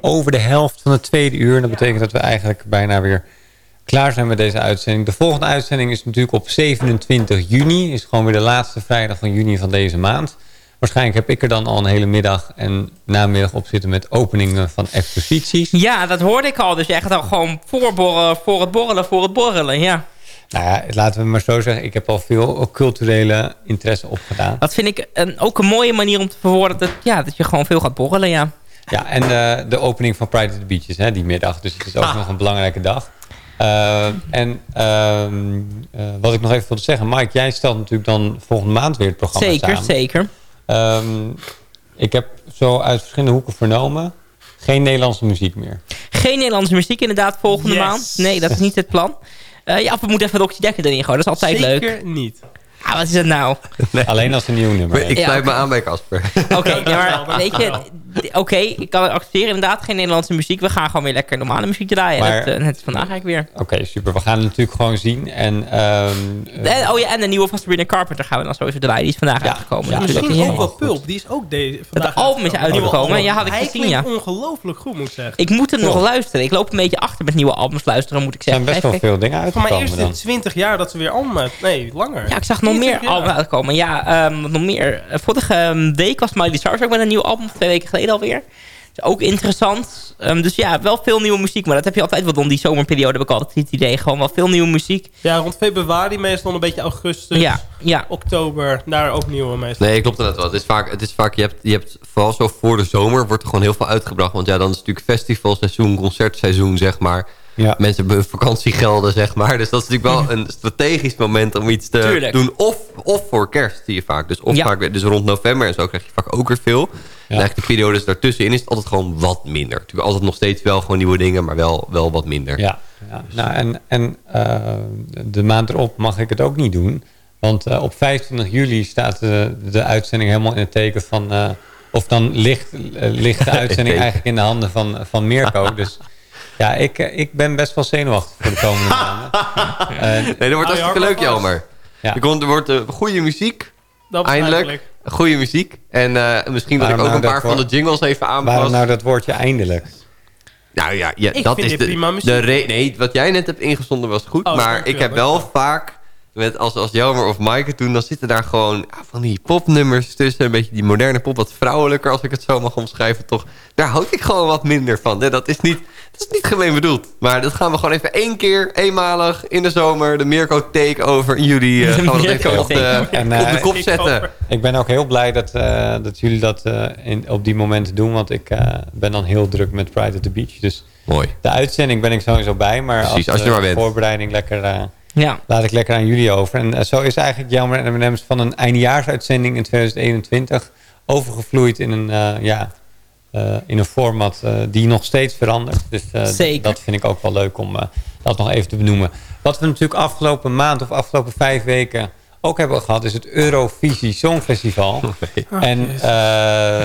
over de helft van het tweede uur. Dat betekent dat we eigenlijk bijna weer klaar zijn met deze uitzending. De volgende uitzending is natuurlijk op 27 juni. Is gewoon weer de laatste vrijdag van juni van deze maand. Waarschijnlijk heb ik er dan al een hele middag en namiddag op zitten met openingen van exposities. Ja, dat hoorde ik al. Dus jij gaat al gewoon voorborrelen, voor het borrelen, voor het borrelen, ja. Nou ja, laten we maar zo zeggen. Ik heb al veel culturele interesse opgedaan. Dat vind ik een, ook een mooie manier om te verwoorden dat, ja, dat je gewoon veel gaat borrelen, ja. Ja, en de, de opening van Pride at the Beaches, hè, die middag. Dus het is ook Ah. nog een belangrijke dag. Uh, en ehm, uh, wat ik nog even wilde zeggen. Mike, jij stelt natuurlijk dan volgende maand weer het programma zeker, samen. Zeker, um, ik heb zo uit verschillende hoeken vernomen... geen Nederlandse muziek meer. Geen Nederlandse muziek inderdaad volgende Yes. maand. Nee, dat is niet het plan. Uh, ja, of we moeten even Roxy Dekker erin gooien. Dat is altijd Zeker leuk. Zeker niet. Ah, wat is het nou? Nee. Alleen als een nieuw nummer. Ik Ja, sluit me aan bij Casper. Oké, okay, dat maar weet dat je... Oké, ik kan het accepteren. Inderdaad, geen Nederlandse muziek. We gaan gewoon weer lekker normale muziek draaien. Maar- dat, uh, net vandaag eigenlijk weer. Oké, super. We gaan het natuurlijk gewoon zien. En, um, uh, en, oh ja, en de nieuwe van Sabrina Carpenter gaan we dan sowieso draaien. Die is vandaag Ja, uitgekomen. ja, natuurlijk. Misschien ook wel Pulp. Die is ook de, vandaag Het album is uitgekomen. Ja, had ik Hij gezien, ja. klinkt ongelooflijk goed, moet ik zeggen. Ik moet hem nog luisteren. Ik loop een beetje achter met nieuwe albums luisteren, moet ik er zijn zeggen. best wel veel dingen uitgekomen eerst in dan. 20 jaar dat ze weer album uit... Nee, langer. Ja, ik zag nog meer 23 jaar. albums uitkomen. Ja, ehm, nog meer. Eh, Vorige ehm, week was Miley Cyrus ook met een nieuw album. Twee weken geleden alweer. Is ook interessant. Ehm, dus ja, wel veel nieuwe muziek. Maar dat heb je altijd wel. Om die zomerperiode heb ik altijd het idee. Gewoon wel veel nieuwe muziek. Ja, rond februari meestal een beetje augustus. Ja, ja. Oktober, daar ook nieuwe meestal. Nee, klopt inderdaad wel. Het is vaak, het is vaak je, hebt, je hebt vooral zo voor de zomer wordt er gewoon heel veel uitgebracht. Want ja, dan is het natuurlijk festivalseizoen, concertseizoen, zeg maar. Ja. Mensen hebben vakantiegelden, zeg maar. Dus dat is natuurlijk wel een strategisch moment om iets te Tuurlijk. doen. Of, of voor kerst zie je vaak. Dus, of Ja. vaak, dus rond november en zo krijg je vaak ook weer veel. En eigenlijk de periodes daartussenin is het altijd gewoon wat minder. Natuurlijk altijd nog steeds wel gewoon nieuwe dingen, maar wel, wel wat minder. Ja, ja. Nou, en, en uh, de maand erop mag ik het ook niet doen. Want uh, op 25 juli staat de, de uitzending helemaal in het teken van... Uh, of dan ligt, ligt de uitzending eigenlijk in de handen van, van Mirko. Dus ja, ik, ik ben best wel zenuwachtig voor de komende maanden. nee, dat wordt hartstikke leuk, Jelmer. Ja. Er, komt, er wordt goede muziek. Dat Eindelijk. Goede muziek. En uh, misschien wil ik ook nou een paar van de jingles even aanpassen. Waarom nou dat woordje eindelijk? Nou ja, ja ik dat vind is de, de re- Nee, wat jij net hebt ingezonden was goed. Oh, maar ik heb wel vaak, met als, als Jelmer of Maaike het doen... dan zitten daar gewoon ja, van die popnummers tussen. Een beetje die moderne pop, wat vrouwelijker als ik het zo mag omschrijven. Toch, daar houd ik gewoon wat minder van. Nee, Dat is niet, dat is niet gemeen bedoeld. Maar dat gaan we gewoon even één keer, eenmalig, in de zomer... de Mirko Takeover in juli uh, gaan we dat even op de, En, op de uh, kop zetten. Ik ben ook heel blij dat, uh, dat jullie dat uh, in, op die momenten doen. Want ik uh, ben dan heel druk met Pride at the Beach. Dus Mooi. de uitzending ben ik sowieso bij. Maar Precies, als, als je er maar bent. voorbereiding lekker... uh, Ja. Laat ik lekker aan jullie over. En uh, zo is eigenlijk Jammer en M&M's van een eindejaarsuitzending in 2021 overgevloeid in een, uh, ja, uh, in een format uh, die nog steeds verandert. Dus Zeker. dat vind ik ook wel leuk om dat nog even te benoemen. Wat we natuurlijk afgelopen maand of afgelopen vijf weken ook hebben gehad... is het Eurovisie Songfestival. Oh, en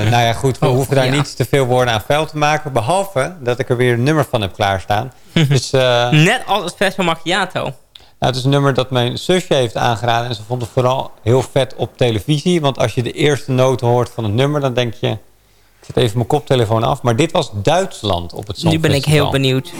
nou ja, goed, we Oh, hoeven daar ja. niet te veel woorden aan vuil te maken. Behalve dat ik er weer een nummer van heb klaarstaan. dus, Net als het Festival Macchiato. nou, het is een nummer dat mijn zusje heeft aangeraden. En ze vond het vooral heel vet op televisie. Want als je de eerste noten hoort van het nummer... dan denk je... Ik zet even mijn koptelefoon af. Maar dit was Duitsland op het Nu Songfestival. ben ik heel benieuwd.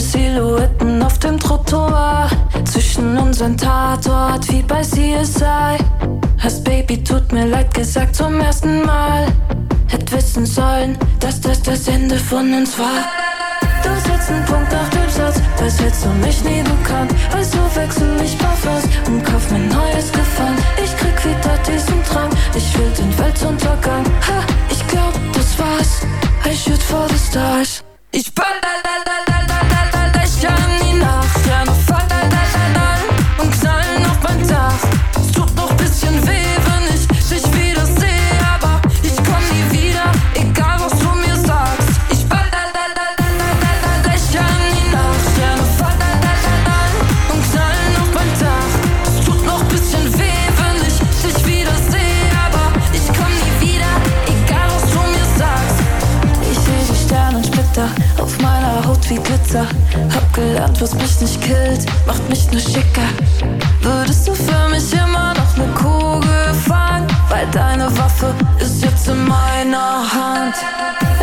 Breite Silhouetten auf dem Trottoir Zwischen unseren Tatort wie bei CSI Hast Baby, tut mir leid gesagt zum ersten Mal. Hätt wissen sollen, dass das das Ende von uns war. Du setzt einen Punkt nach dem Satz Das hättest du mich nie bekannt Also wechsel ich Parfums und kauf mir neues Gefallen. Ich krieg wieder diesen Drang Ich will den Weltuntergang. Ha, ich glaub, das war's. I shoot for the stars. Ich ball Filter. Hab gelernt, was mich nicht killt, macht mich nur schicker. Würdest du für mich immer noch ne Kugel fangen? Weil deine Waffe ist jetzt in meiner Hand.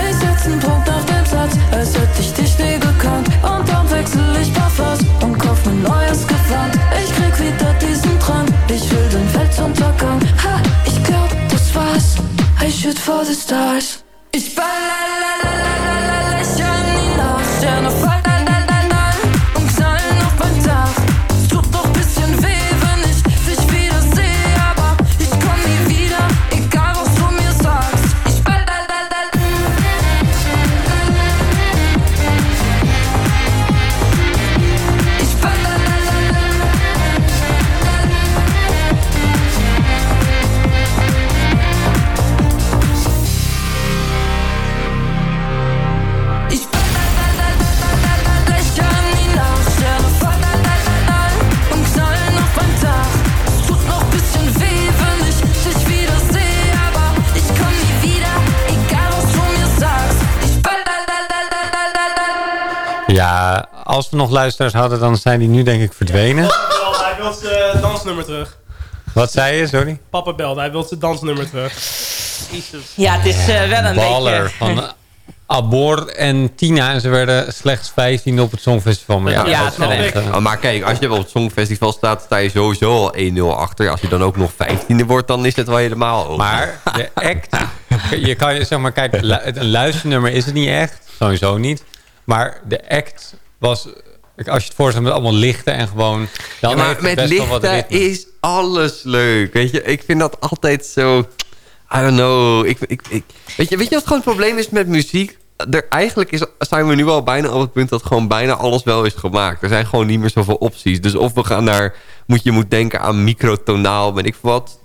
Ich setz einen Punkt auf den Satz, als hätte ich dich nie gekannt. Und dann wechsel ich Parfums und kauf mir neues Gewand. Ich krieg wieder diesen Drang, ich will den Weltuntergang. Ha, ich glaub, das war's. I shoot for the stars. Als we nog luisteraars hadden, dan zijn die nu denk ik verdwenen. Hij wil zijn dansnummer terug. Wat zei je, sorry? Papa belde, hij wil zijn dansnummer terug. Jezus. Ja, het is eh, wel een Baller beetje... van Abor en Tina. En ze werden slechts 15 op het Songfestival. Maar ja, dat eh, Oh, maar kijk, als je op het Songfestival staat, sta je sowieso al 1-0 achter. Als je dan ook nog 15e wordt, dan is het wel helemaal over. Maar de act, je kan je zeg maar, kijk, lu- een luisternummer is het niet echt. Sowieso niet. Maar de act was, als je het voorstelt met allemaal lichten en gewoon... Dan Ja, maar heeft met best wel wat lichten is alles leuk. Weet je, ik vind dat altijd zo... I don't know. Ik, ik, ik, weet, je, weet je wat gewoon het probleem is met muziek? Er, eigenlijk is, zijn we nu al bijna op het punt dat gewoon bijna alles wel is gemaakt. Er zijn gewoon niet meer zoveel opties. Dus of we gaan naar... Moet, je moet denken aan microtonaal, ben ik wat.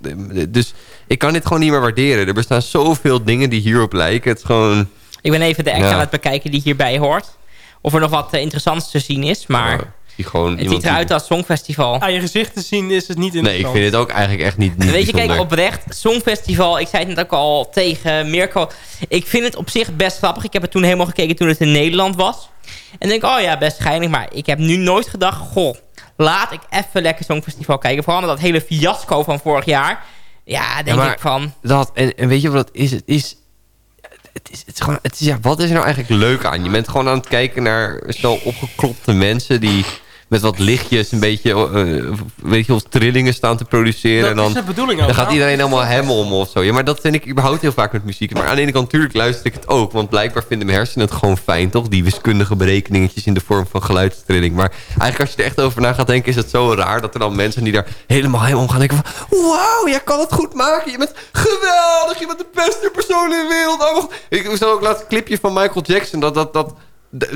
Dus ik kan dit gewoon niet meer waarderen. Er bestaan zoveel dingen die hierop lijken. Het is gewoon... Ik ben even de act Ja. aan het bekijken die hierbij hoort. Of er nog wat eh, interessants te zien is, maar... Die gewoon het ziet eruit als Songfestival. Aan je gezicht te zien is het niet Nee, ik interessant. vind het ook eigenlijk echt niet, niet Weet je, kijk, oprecht, Songfestival, ik zei het net ook al tegen Mirko. Ik vind het op zich best grappig. Ik heb het toen helemaal gekeken toen het in Nederland was. En denk, oh ja, best geinig. Maar ik heb nu nooit gedacht, goh, laat ik even lekker Songfestival kijken. Vooral met dat hele fiasco van vorig jaar. Ja, denk Ja, maar ik van... Dat, en, en weet je wat het is? Het is... Het is, het is gewoon, het is, ja, wat is er nou eigenlijk leuk aan? Je bent gewoon aan het kijken naar zo opgeklopte mensen... die met wat lichtjes een beetje, eh, weet je, of trillingen staan te produceren. Dat en dan, is de bedoeling ook. dan gaat iedereen helemaal hem om of zo. Ja, maar dat vind ik überhaupt heel vaak met muziek. Maar aan de ene kant natuurlijk luister ik het ook. Want blijkbaar vinden mijn hersenen het gewoon fijn, toch? Die wiskundige berekeningetjes in de vorm van geluidstrilling. Maar eigenlijk als je er echt over na gaat denken... is het zo raar dat er dan mensen die daar helemaal hem om gaan denken van... Wauw, jij kan het goed maken. Je bent geweldig. Je bent de beste persoon in de wereld. Oh, ik zag ook laatst een clipje van Michael Jackson... dat, dat, dat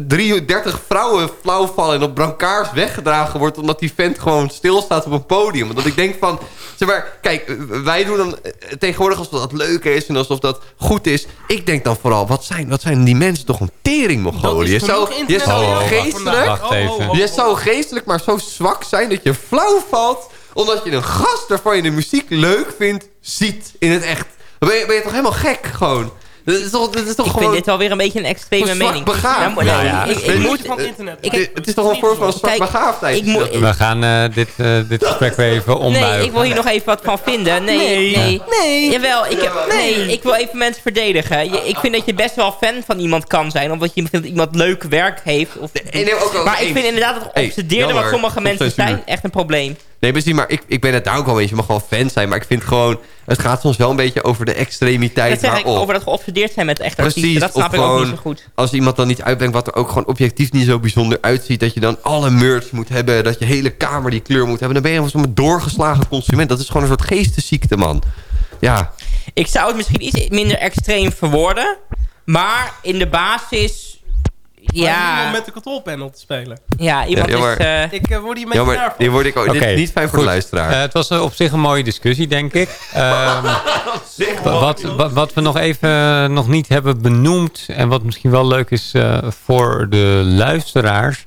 33 vrouwen flauw vallen en op brancards weggedragen wordt... omdat die vent gewoon stilstaat op een podium. Want ik denk van... Zeg maar, kijk, wij doen dan eh, tegenwoordig alsof dat leuk is... en alsof dat goed is. Ik denk dan vooral, wat zijn, wat zijn die mensen toch een tering mogolen? Je zou, je zou Oh, wacht, geestelijk... Wacht even. Je zou geestelijk maar zo zwak zijn dat je flauw valt... omdat je een gast waarvan je de muziek leuk vindt, ziet in het echt. Dan ben je, ben je toch helemaal gek gewoon? Dat is toch, dat is toch Ik gewoon... vind dit wel weer een beetje een extreme mening. begaafd. Ja, maar- Ja, nee, ja. ik, ik moet... van internet. Ik, het is toch een vorm van begaafdheid? We gaan eh, dit, eh, dit gesprek weer even ombuigen. Nee, ik wil hier nog even wat van vinden. Nee, nee. Nee. Jawel, ik, heb, nee, ik wil even mensen verdedigen. Je- ik vind dat je best wel fan van iemand kan zijn. Omdat je vindt dat iemand leuk werk heeft. Of, Nee, nee, ook wel maar ik eens. vind inderdaad dat Hey, obsedeerde wat sommige mensen zijn echt een probleem. Nee, maar ik, ik ben het daar ook wel eens. Je mag gewoon fan zijn, maar ik vind gewoon... Het gaat soms wel een beetje over de extremiteit Dat waarop. over dat geobsedeerd zijn met echt artiesten. Dat snap ik ook niet zo goed. als iemand dan niet uitbrengt wat er ook gewoon objectief niet zo bijzonder uitziet. Dat je dan alle merch moet hebben, dat je hele kamer die kleur moet hebben. Dan ben je gewoon zo'n doorgeslagen consument. Dat is gewoon een soort geestesziekte, man. Ja, Ik zou het misschien iets minder extreem verwoorden. Maar in de basis... Ja. Met de controlpanel te spelen. ja iemand Ja, is... eh, Ik eh, word hier met ja je maar die word ik ook. Dit niet fijn voor de luisteraar. Eh, het was op zich een mooie discussie, denk ik. Ehm, wat, wat, wat we nog even nog niet hebben benoemd... en wat misschien wel leuk is eh, voor de luisteraars...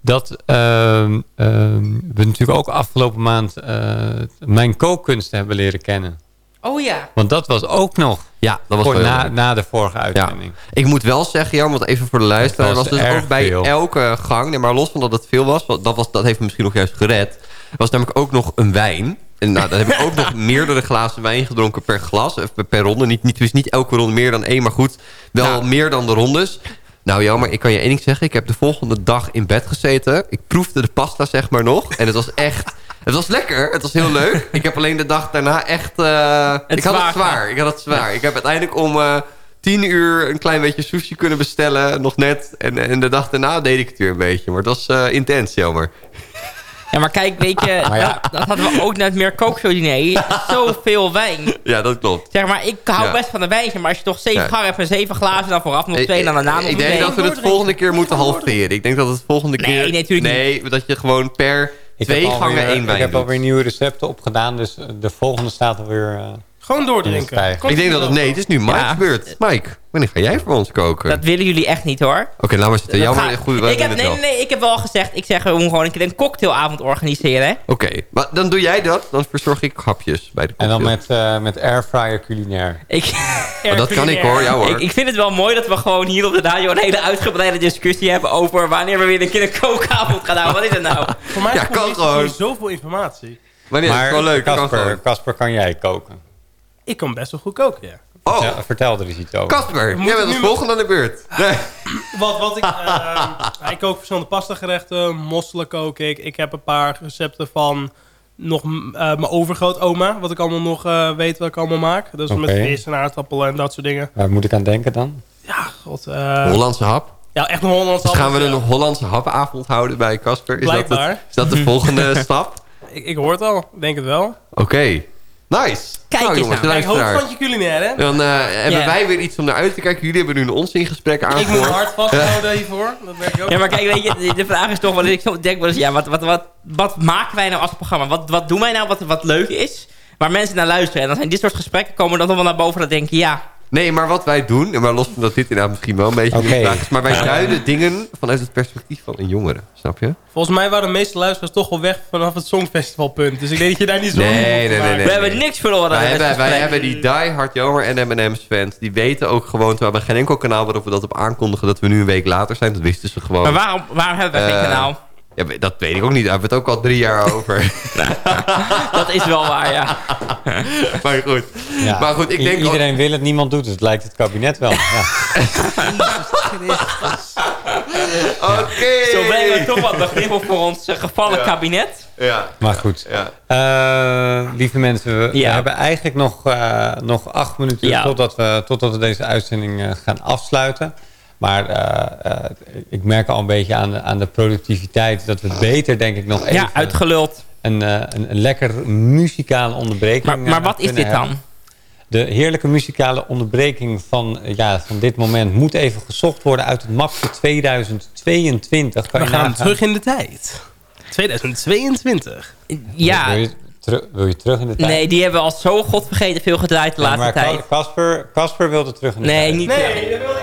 dat ehm, ehm, we natuurlijk ook afgelopen maand... eh, mijn kookkunsten hebben leren kennen. Oh ja. Want dat was ook nog Ja, dat was voor na, na de vorige uitzending. Ik moet wel zeggen, ja, want even voor de luisteraar... Dat was was dus ook bij veel. elke gang... Nee, maar los van dat het veel was, want dat, was, dat heeft me misschien nog juist gered... was namelijk ook nog een wijn. En nou, dan heb ik ook nog meerdere glazen wijn gedronken per glas. Of per ronde. Niet, niet, dus niet elke ronde meer dan één, maar goed. Wel meer dan de rondes. Nou jammer, ik kan je één ding zeggen. Ik heb de volgende dag in bed gezeten. Ik proefde de pasta zeg maar nog. En het was echt... Het was lekker, het was heel leuk. Ik heb alleen de dag daarna echt... eh, ik had het zwaar, ik had het zwaar. Ik heb uiteindelijk om eh, tien uur een klein beetje sushi kunnen bestellen. Nog net. En, en de dag daarna deed ik het weer een beetje. Maar het was eh, intens, jammer. Ja, maar kijk, weet je, ja. dat, dat hadden we ook net meer kookshow-diner. Zoveel wijn. Ja, dat klopt. Zeg maar, ik hou Ja. best van een wijntje. Maar als je toch zeven Ja. hebt en zeven glazen... dan vooraf nog twee en dan daarna nog Ik denk dat we het volgende keer moeten halveren. Ik denk dat het volgende keer... nee, natuurlijk Nee, dat je gewoon per twee heb alweer- gangen één wijn Ik heb alweer nieuwe recepten opgedaan, dus de volgende staat alweer... Gewoon doordrinken. Ik denk dat het... Nee, het is nu Mike's Ja. beurt. Mike, wanneer ga jij voor ons koken? Dat willen jullie echt niet, hoor. Oké, laat maar zitten. Dat Jammer, goed, ik heb, nee, nee, wel. nee, ik heb wel gezegd... ik zeg, we moeten gewoon een keer een cocktailavond organiseren. Oké, maar dan doe jij dat. Dan verzorg ik hapjes bij de En dan cocktail. met, eh met airfryer culinair. Ik, Maar dat kan ik hoor, jou hoor. ik, ik vind het wel mooi dat we gewoon hier op de radio... een hele uitgebreide discussie hebben... over wanneer we weer een keer een kookavond gaan houden. Wat is het nou? Voor mij Ja, is kan gewoon. zoveel informatie. Wanneer? dat is gewoon leuk. dat kan Casper. Casper, kan jij koken? Ik kan best wel goed koken, ja. Oh, Ja, vertel er eens iets over. Casper, moet jij bent als volgende aan de beurt. Nee. Wat, wat ik, eh, ik kook verschillende pasta gerechten, mosselen kook ik. Ik heb een paar recepten van nog eh, mijn overgrootoma, wat ik allemaal nog eh, weet wat ik allemaal maak. Dus met vis en aardappelen en dat soort dingen. Waar moet ik aan denken dan? Ja, god. eh, Hollandse hap. ja, echt een Hollandse Dus gaan we een Hollandse hapavond houden bij Casper? Is dat, het- is dat de volgende stap? Ik, ik hoor het al, ik denk het wel. Oké. Nice. Kijk nou, eens jongens, nou. Kijk, luisteraar. hoofdstandje culinair, hè? Dan eh, hebben Ja. wij weer iets om naar uit te kijken. Jullie hebben nu een onzingesprek Ik moet aangehoord. mijn hart vasthouden hiervoor. Dat werk ik ook. Ja, maar kijk, weet je, de- vraag is toch wel... Ik denk wel eens, ja, wat, wat, wat, wat maken wij nou als programma? Wat, wat doen wij nou wat, wat leuk is? Waar mensen naar luisteren. En dan zijn dit soort gesprekken komen dan nog wel naar boven. Dat denk je, ja, Nee, maar wat wij doen, en maar los van dat dit inderdaad misschien wel een beetje vraag is, maar wij duiden dingen vanuit het perspectief van een jongere. Snap je? Volgens mij waren de meeste luisteraars toch wel weg vanaf het Songfestivalpunt. Dus ik denk dat je daar niet zo Nee, nee, nee, nee. we hebben niks verloren aan Wij hebben, wij hebben die diehard Jomer en M&M's fans. Die weten ook gewoon, terwijl we geen enkel kanaal waarop we dat op aankondigen, dat we nu een week later zijn. Dat wisten ze gewoon. Maar waarom, waarom hebben we geen Eh, kanaal? Ja, dat weet ik ook niet. Daar hebben we het ook al drie jaar over. Dat is wel waar, ja. maar goed. Ja. Maar goed, ik denk ook- Iedereen wil het, niemand doet het. Het lijkt het kabinet wel. Ja. Oké. Zo brengen we toch wat begrip op voor ons eh, gevallen Ja. kabinet. Ja. Maar goed. Ja. Eh, lieve mensen, we, hebben eigenlijk nog, eh, nog acht minuten Ja. totdat, we, totdat we deze uitzending gaan afsluiten. Maar eh, eh, ik merk al een beetje aan de, aan de productiviteit dat we beter, denk ik, nog even Ja, uitgeluld. een, eh, een, een lekker muzikale onderbreking Maar, maar wat is dit dan? hebben. De heerlijke muzikale onderbreking van, ja, van dit moment moet even gezocht worden uit het mapje 2022. Kan We gaan nagaan? terug in de tijd. 2022. Ja, Wil je, wil je terug in de tijd? nee, die hebben al zo godvergeten veel gedraaid de Ja, laatste maar tijd. Ka- Casper, Casper wilde terug in de Nee, tijd. niet Nee, terug.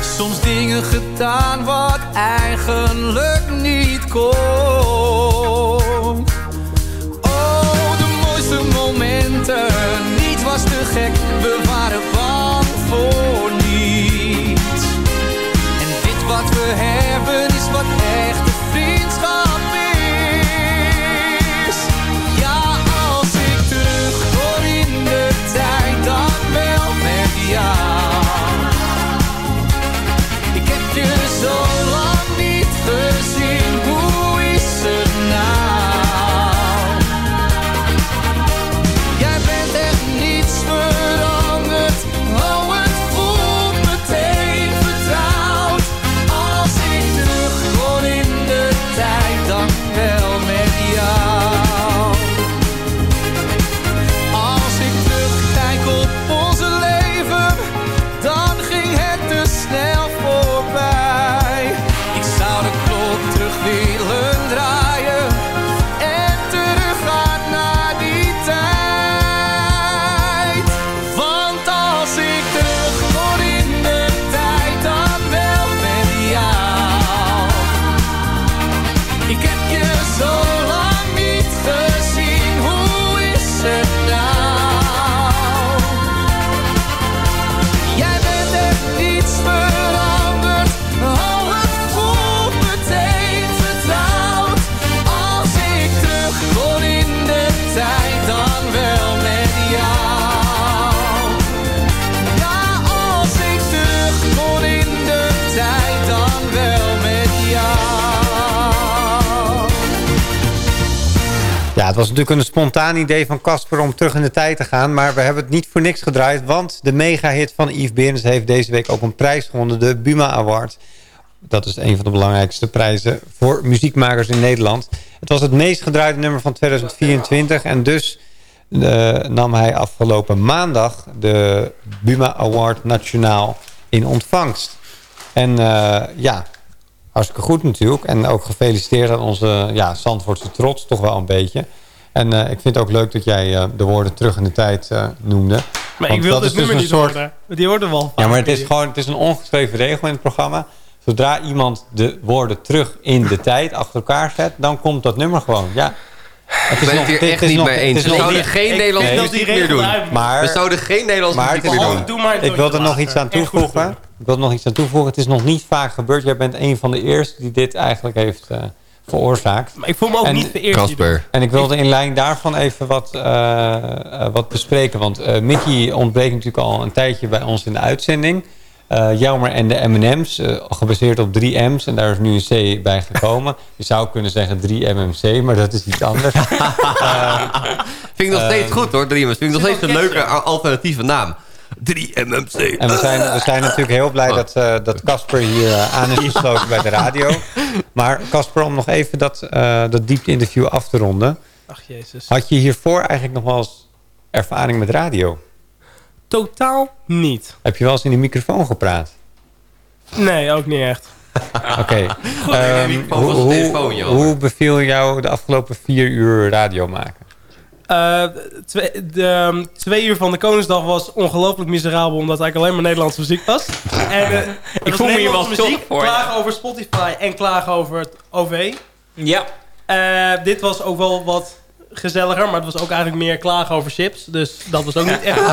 Soms dingen gedaan wat eigenlijk niet kon. Oh, de mooiste momenten, niet was te gek, het was natuurlijk een spontaan idee van Casper om terug in de tijd te gaan. Maar we hebben het niet voor niks gedraaid. Want de mega-hit van Yves Berens heeft deze week ook een prijs gewonnen. De Buma Award. Dat is een van de belangrijkste prijzen voor muziekmakers in Nederland. Het was het meest gedraaide nummer van 2024. En dus uh, nam hij afgelopen maandag de Buma Award Nationaal in ontvangst. En uh, ja, hartstikke goed natuurlijk. En ook gefeliciteerd aan onze ja, trots, toch wel een beetje. En uh, ik vind het ook leuk dat jij de woorden terug in de tijd noemde. Maar ik wil het nummer dus niet soort... horen. Die worden wel Ja, maar het is gewoon het is een ongeschreven regel in het programma. Zodra iemand de woorden terug in de tijd achter elkaar zet, dan komt dat nummer gewoon. Ja. Het is ben het hier echt niet mee eens. We zouden geen Nederlandse muziek meer doen. Maar, we zouden geen Nederlandse muziek meer doen. Ik wil er nog iets aan toevoegen. Ik wil er nog iets aan toevoegen. Het is nog niet vaak gebeurd. Jij bent een van de eerste die dit eigenlijk heeft uh, veroorzaakt. Maar ik voel me ook niet vereerd. Kasper. En ik wilde in lijn daarvan even wat, uh, uh, wat bespreken. Want Mickey ontbreekt natuurlijk al een tijdje bij ons in de uitzending. Uh, Jelmer en de M&M's, uh, gebaseerd op 3 M's. En daar is nu een C bij gekomen. Je zou kunnen zeggen 3 MMC, maar dat is iets anders. uh, vind ik nog steeds goed hoor, 3 M's. Vind ik nog steeds een leuke alternatieve naam. 3MMC. En we zijn, we zijn natuurlijk heel blij dat, dat Casper hier aan is gesloten bij de radio. Maar Casper, om nog even dat, dat diepte interview af te ronden. Ach jezus. Had je hiervoor eigenlijk nog wel eens ervaring met radio? Totaal niet. Heb je wel eens in de microfoon gepraat? Nee, ook niet echt. Oké. Okay. Um, hoe, hoe, hoe beviel jou de afgelopen vier uur radio maken? Uh, twee, de, um, twee uur van de Koningsdag was ongelooflijk miserabel... omdat eigenlijk alleen maar Nederlandse muziek was. En, uh, ik voel me hier wel muziek, voor. Klagen over Spotify en klagen over het OV. Ja. Uh, dit was ook wel wat gezelliger. Maar het was ook eigenlijk meer klagen over chips. Dus dat was ook niet echt.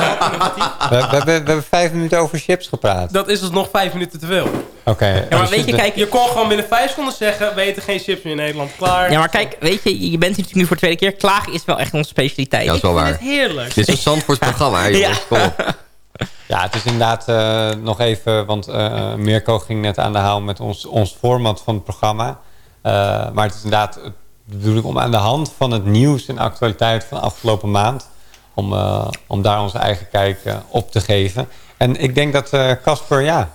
We, we, we, we, hebben vijf minuten over chips gepraat. Dat is dus nog vijf minuten te veel. Oké. Ja, maar weet je, kijk, je kon gewoon binnen vijf seconden zeggen... we eten geen chips meer in Nederland. Klaar. Ja, maar kijk, weet je, je bent natuurlijk nu voor de tweede keer. Klagen is wel echt onze specialiteit. Ja, dat is wel waar. het heerlijk. Dit is een Zandvoorts programma, jongens. Kom op. Ja, het is inderdaad uh, nog even... want uh, Mirko ging net aan de haal met ons, ons format van het programma. Uh, maar het is inderdaad de bedoeling om aan de hand van het nieuws en actualiteit van de afgelopen maand... om, uh, om daar onze eigen kijk uh, op te geven. En ik denk dat eh, Casper, uh, ja,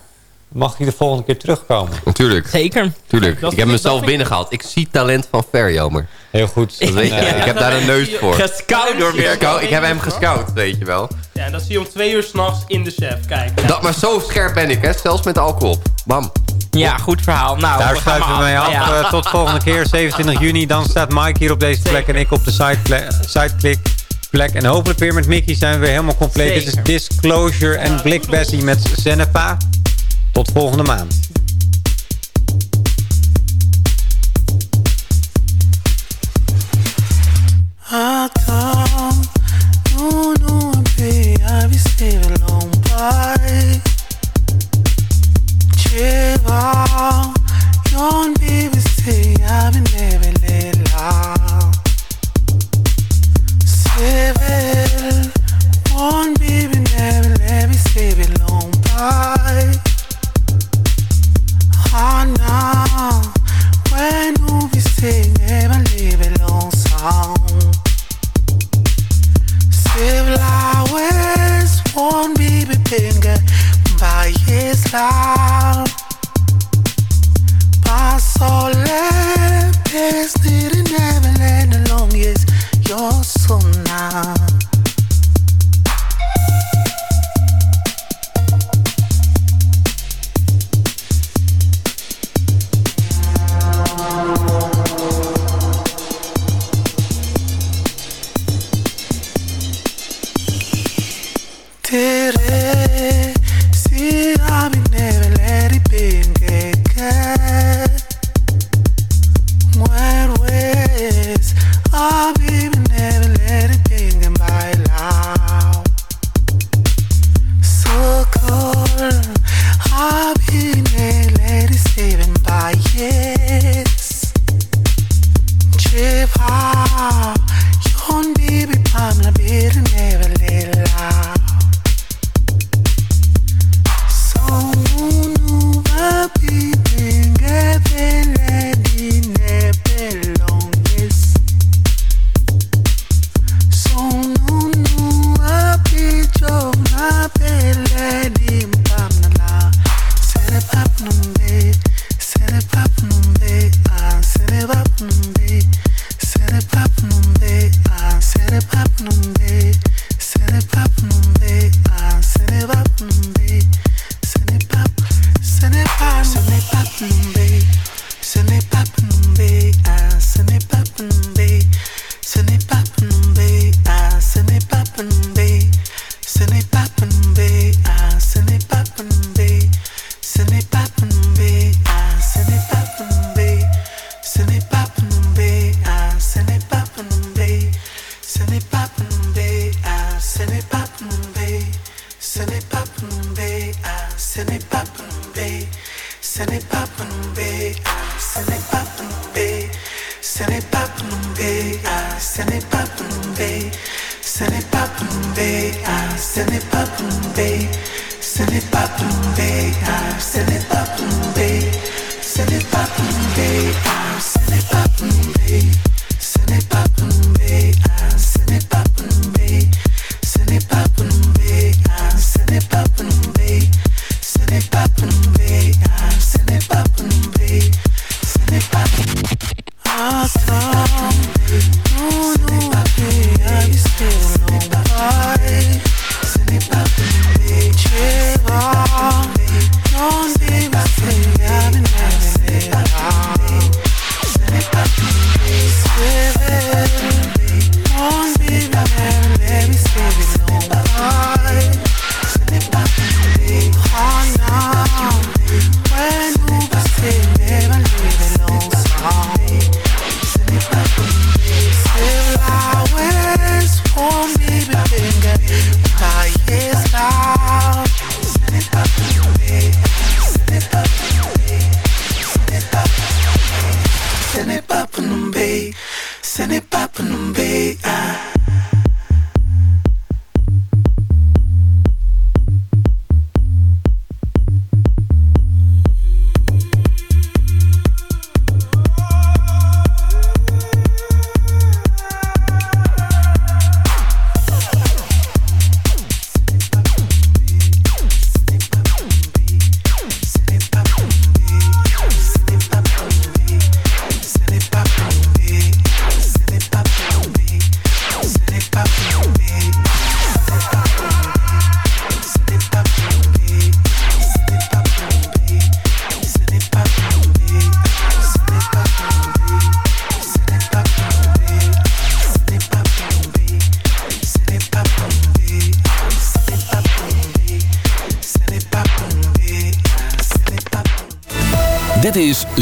mag hij de volgende keer terugkomen? Natuurlijk. Zeker. Tuurlijk. Ik heb mezelf binnengehaald. Ik zie talent van Verjomer. Heel goed. Dat weet je. ik heb daar een neus voor. Gescout door Mirko. Ik heb hem gescout, weet je wel. Ja, en dat zie je om twee uur s'nachts in de chef. Kijk. Ja. Dat, maar zo scherp ben ik, hè. Zelfs met alcohol. Bam. Ja, goed verhaal. Nou, Daar sluiten we mee af. Ja. Uh, tot volgende keer, 27 juni. Dan staat Mike hier op deze plek en ik op de sideclick plek. En hopelijk weer met Mickey zijn we weer helemaal compleet. Dit is Disclosure en Blik Bessie met Zenepa. Tot volgende maand. I don't, be staying long by. Shiva, yon baby say I've been never let loud. Seven, one baby never me save it long by. Oh when you be never leave it long song. Flowers, one baby finger la isla. Pasolé, pesnir in Neverland, the longest, you're now.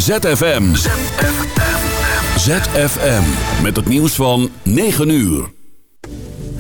Is ZFM. ZFM. Met het nieuws van 9 uur.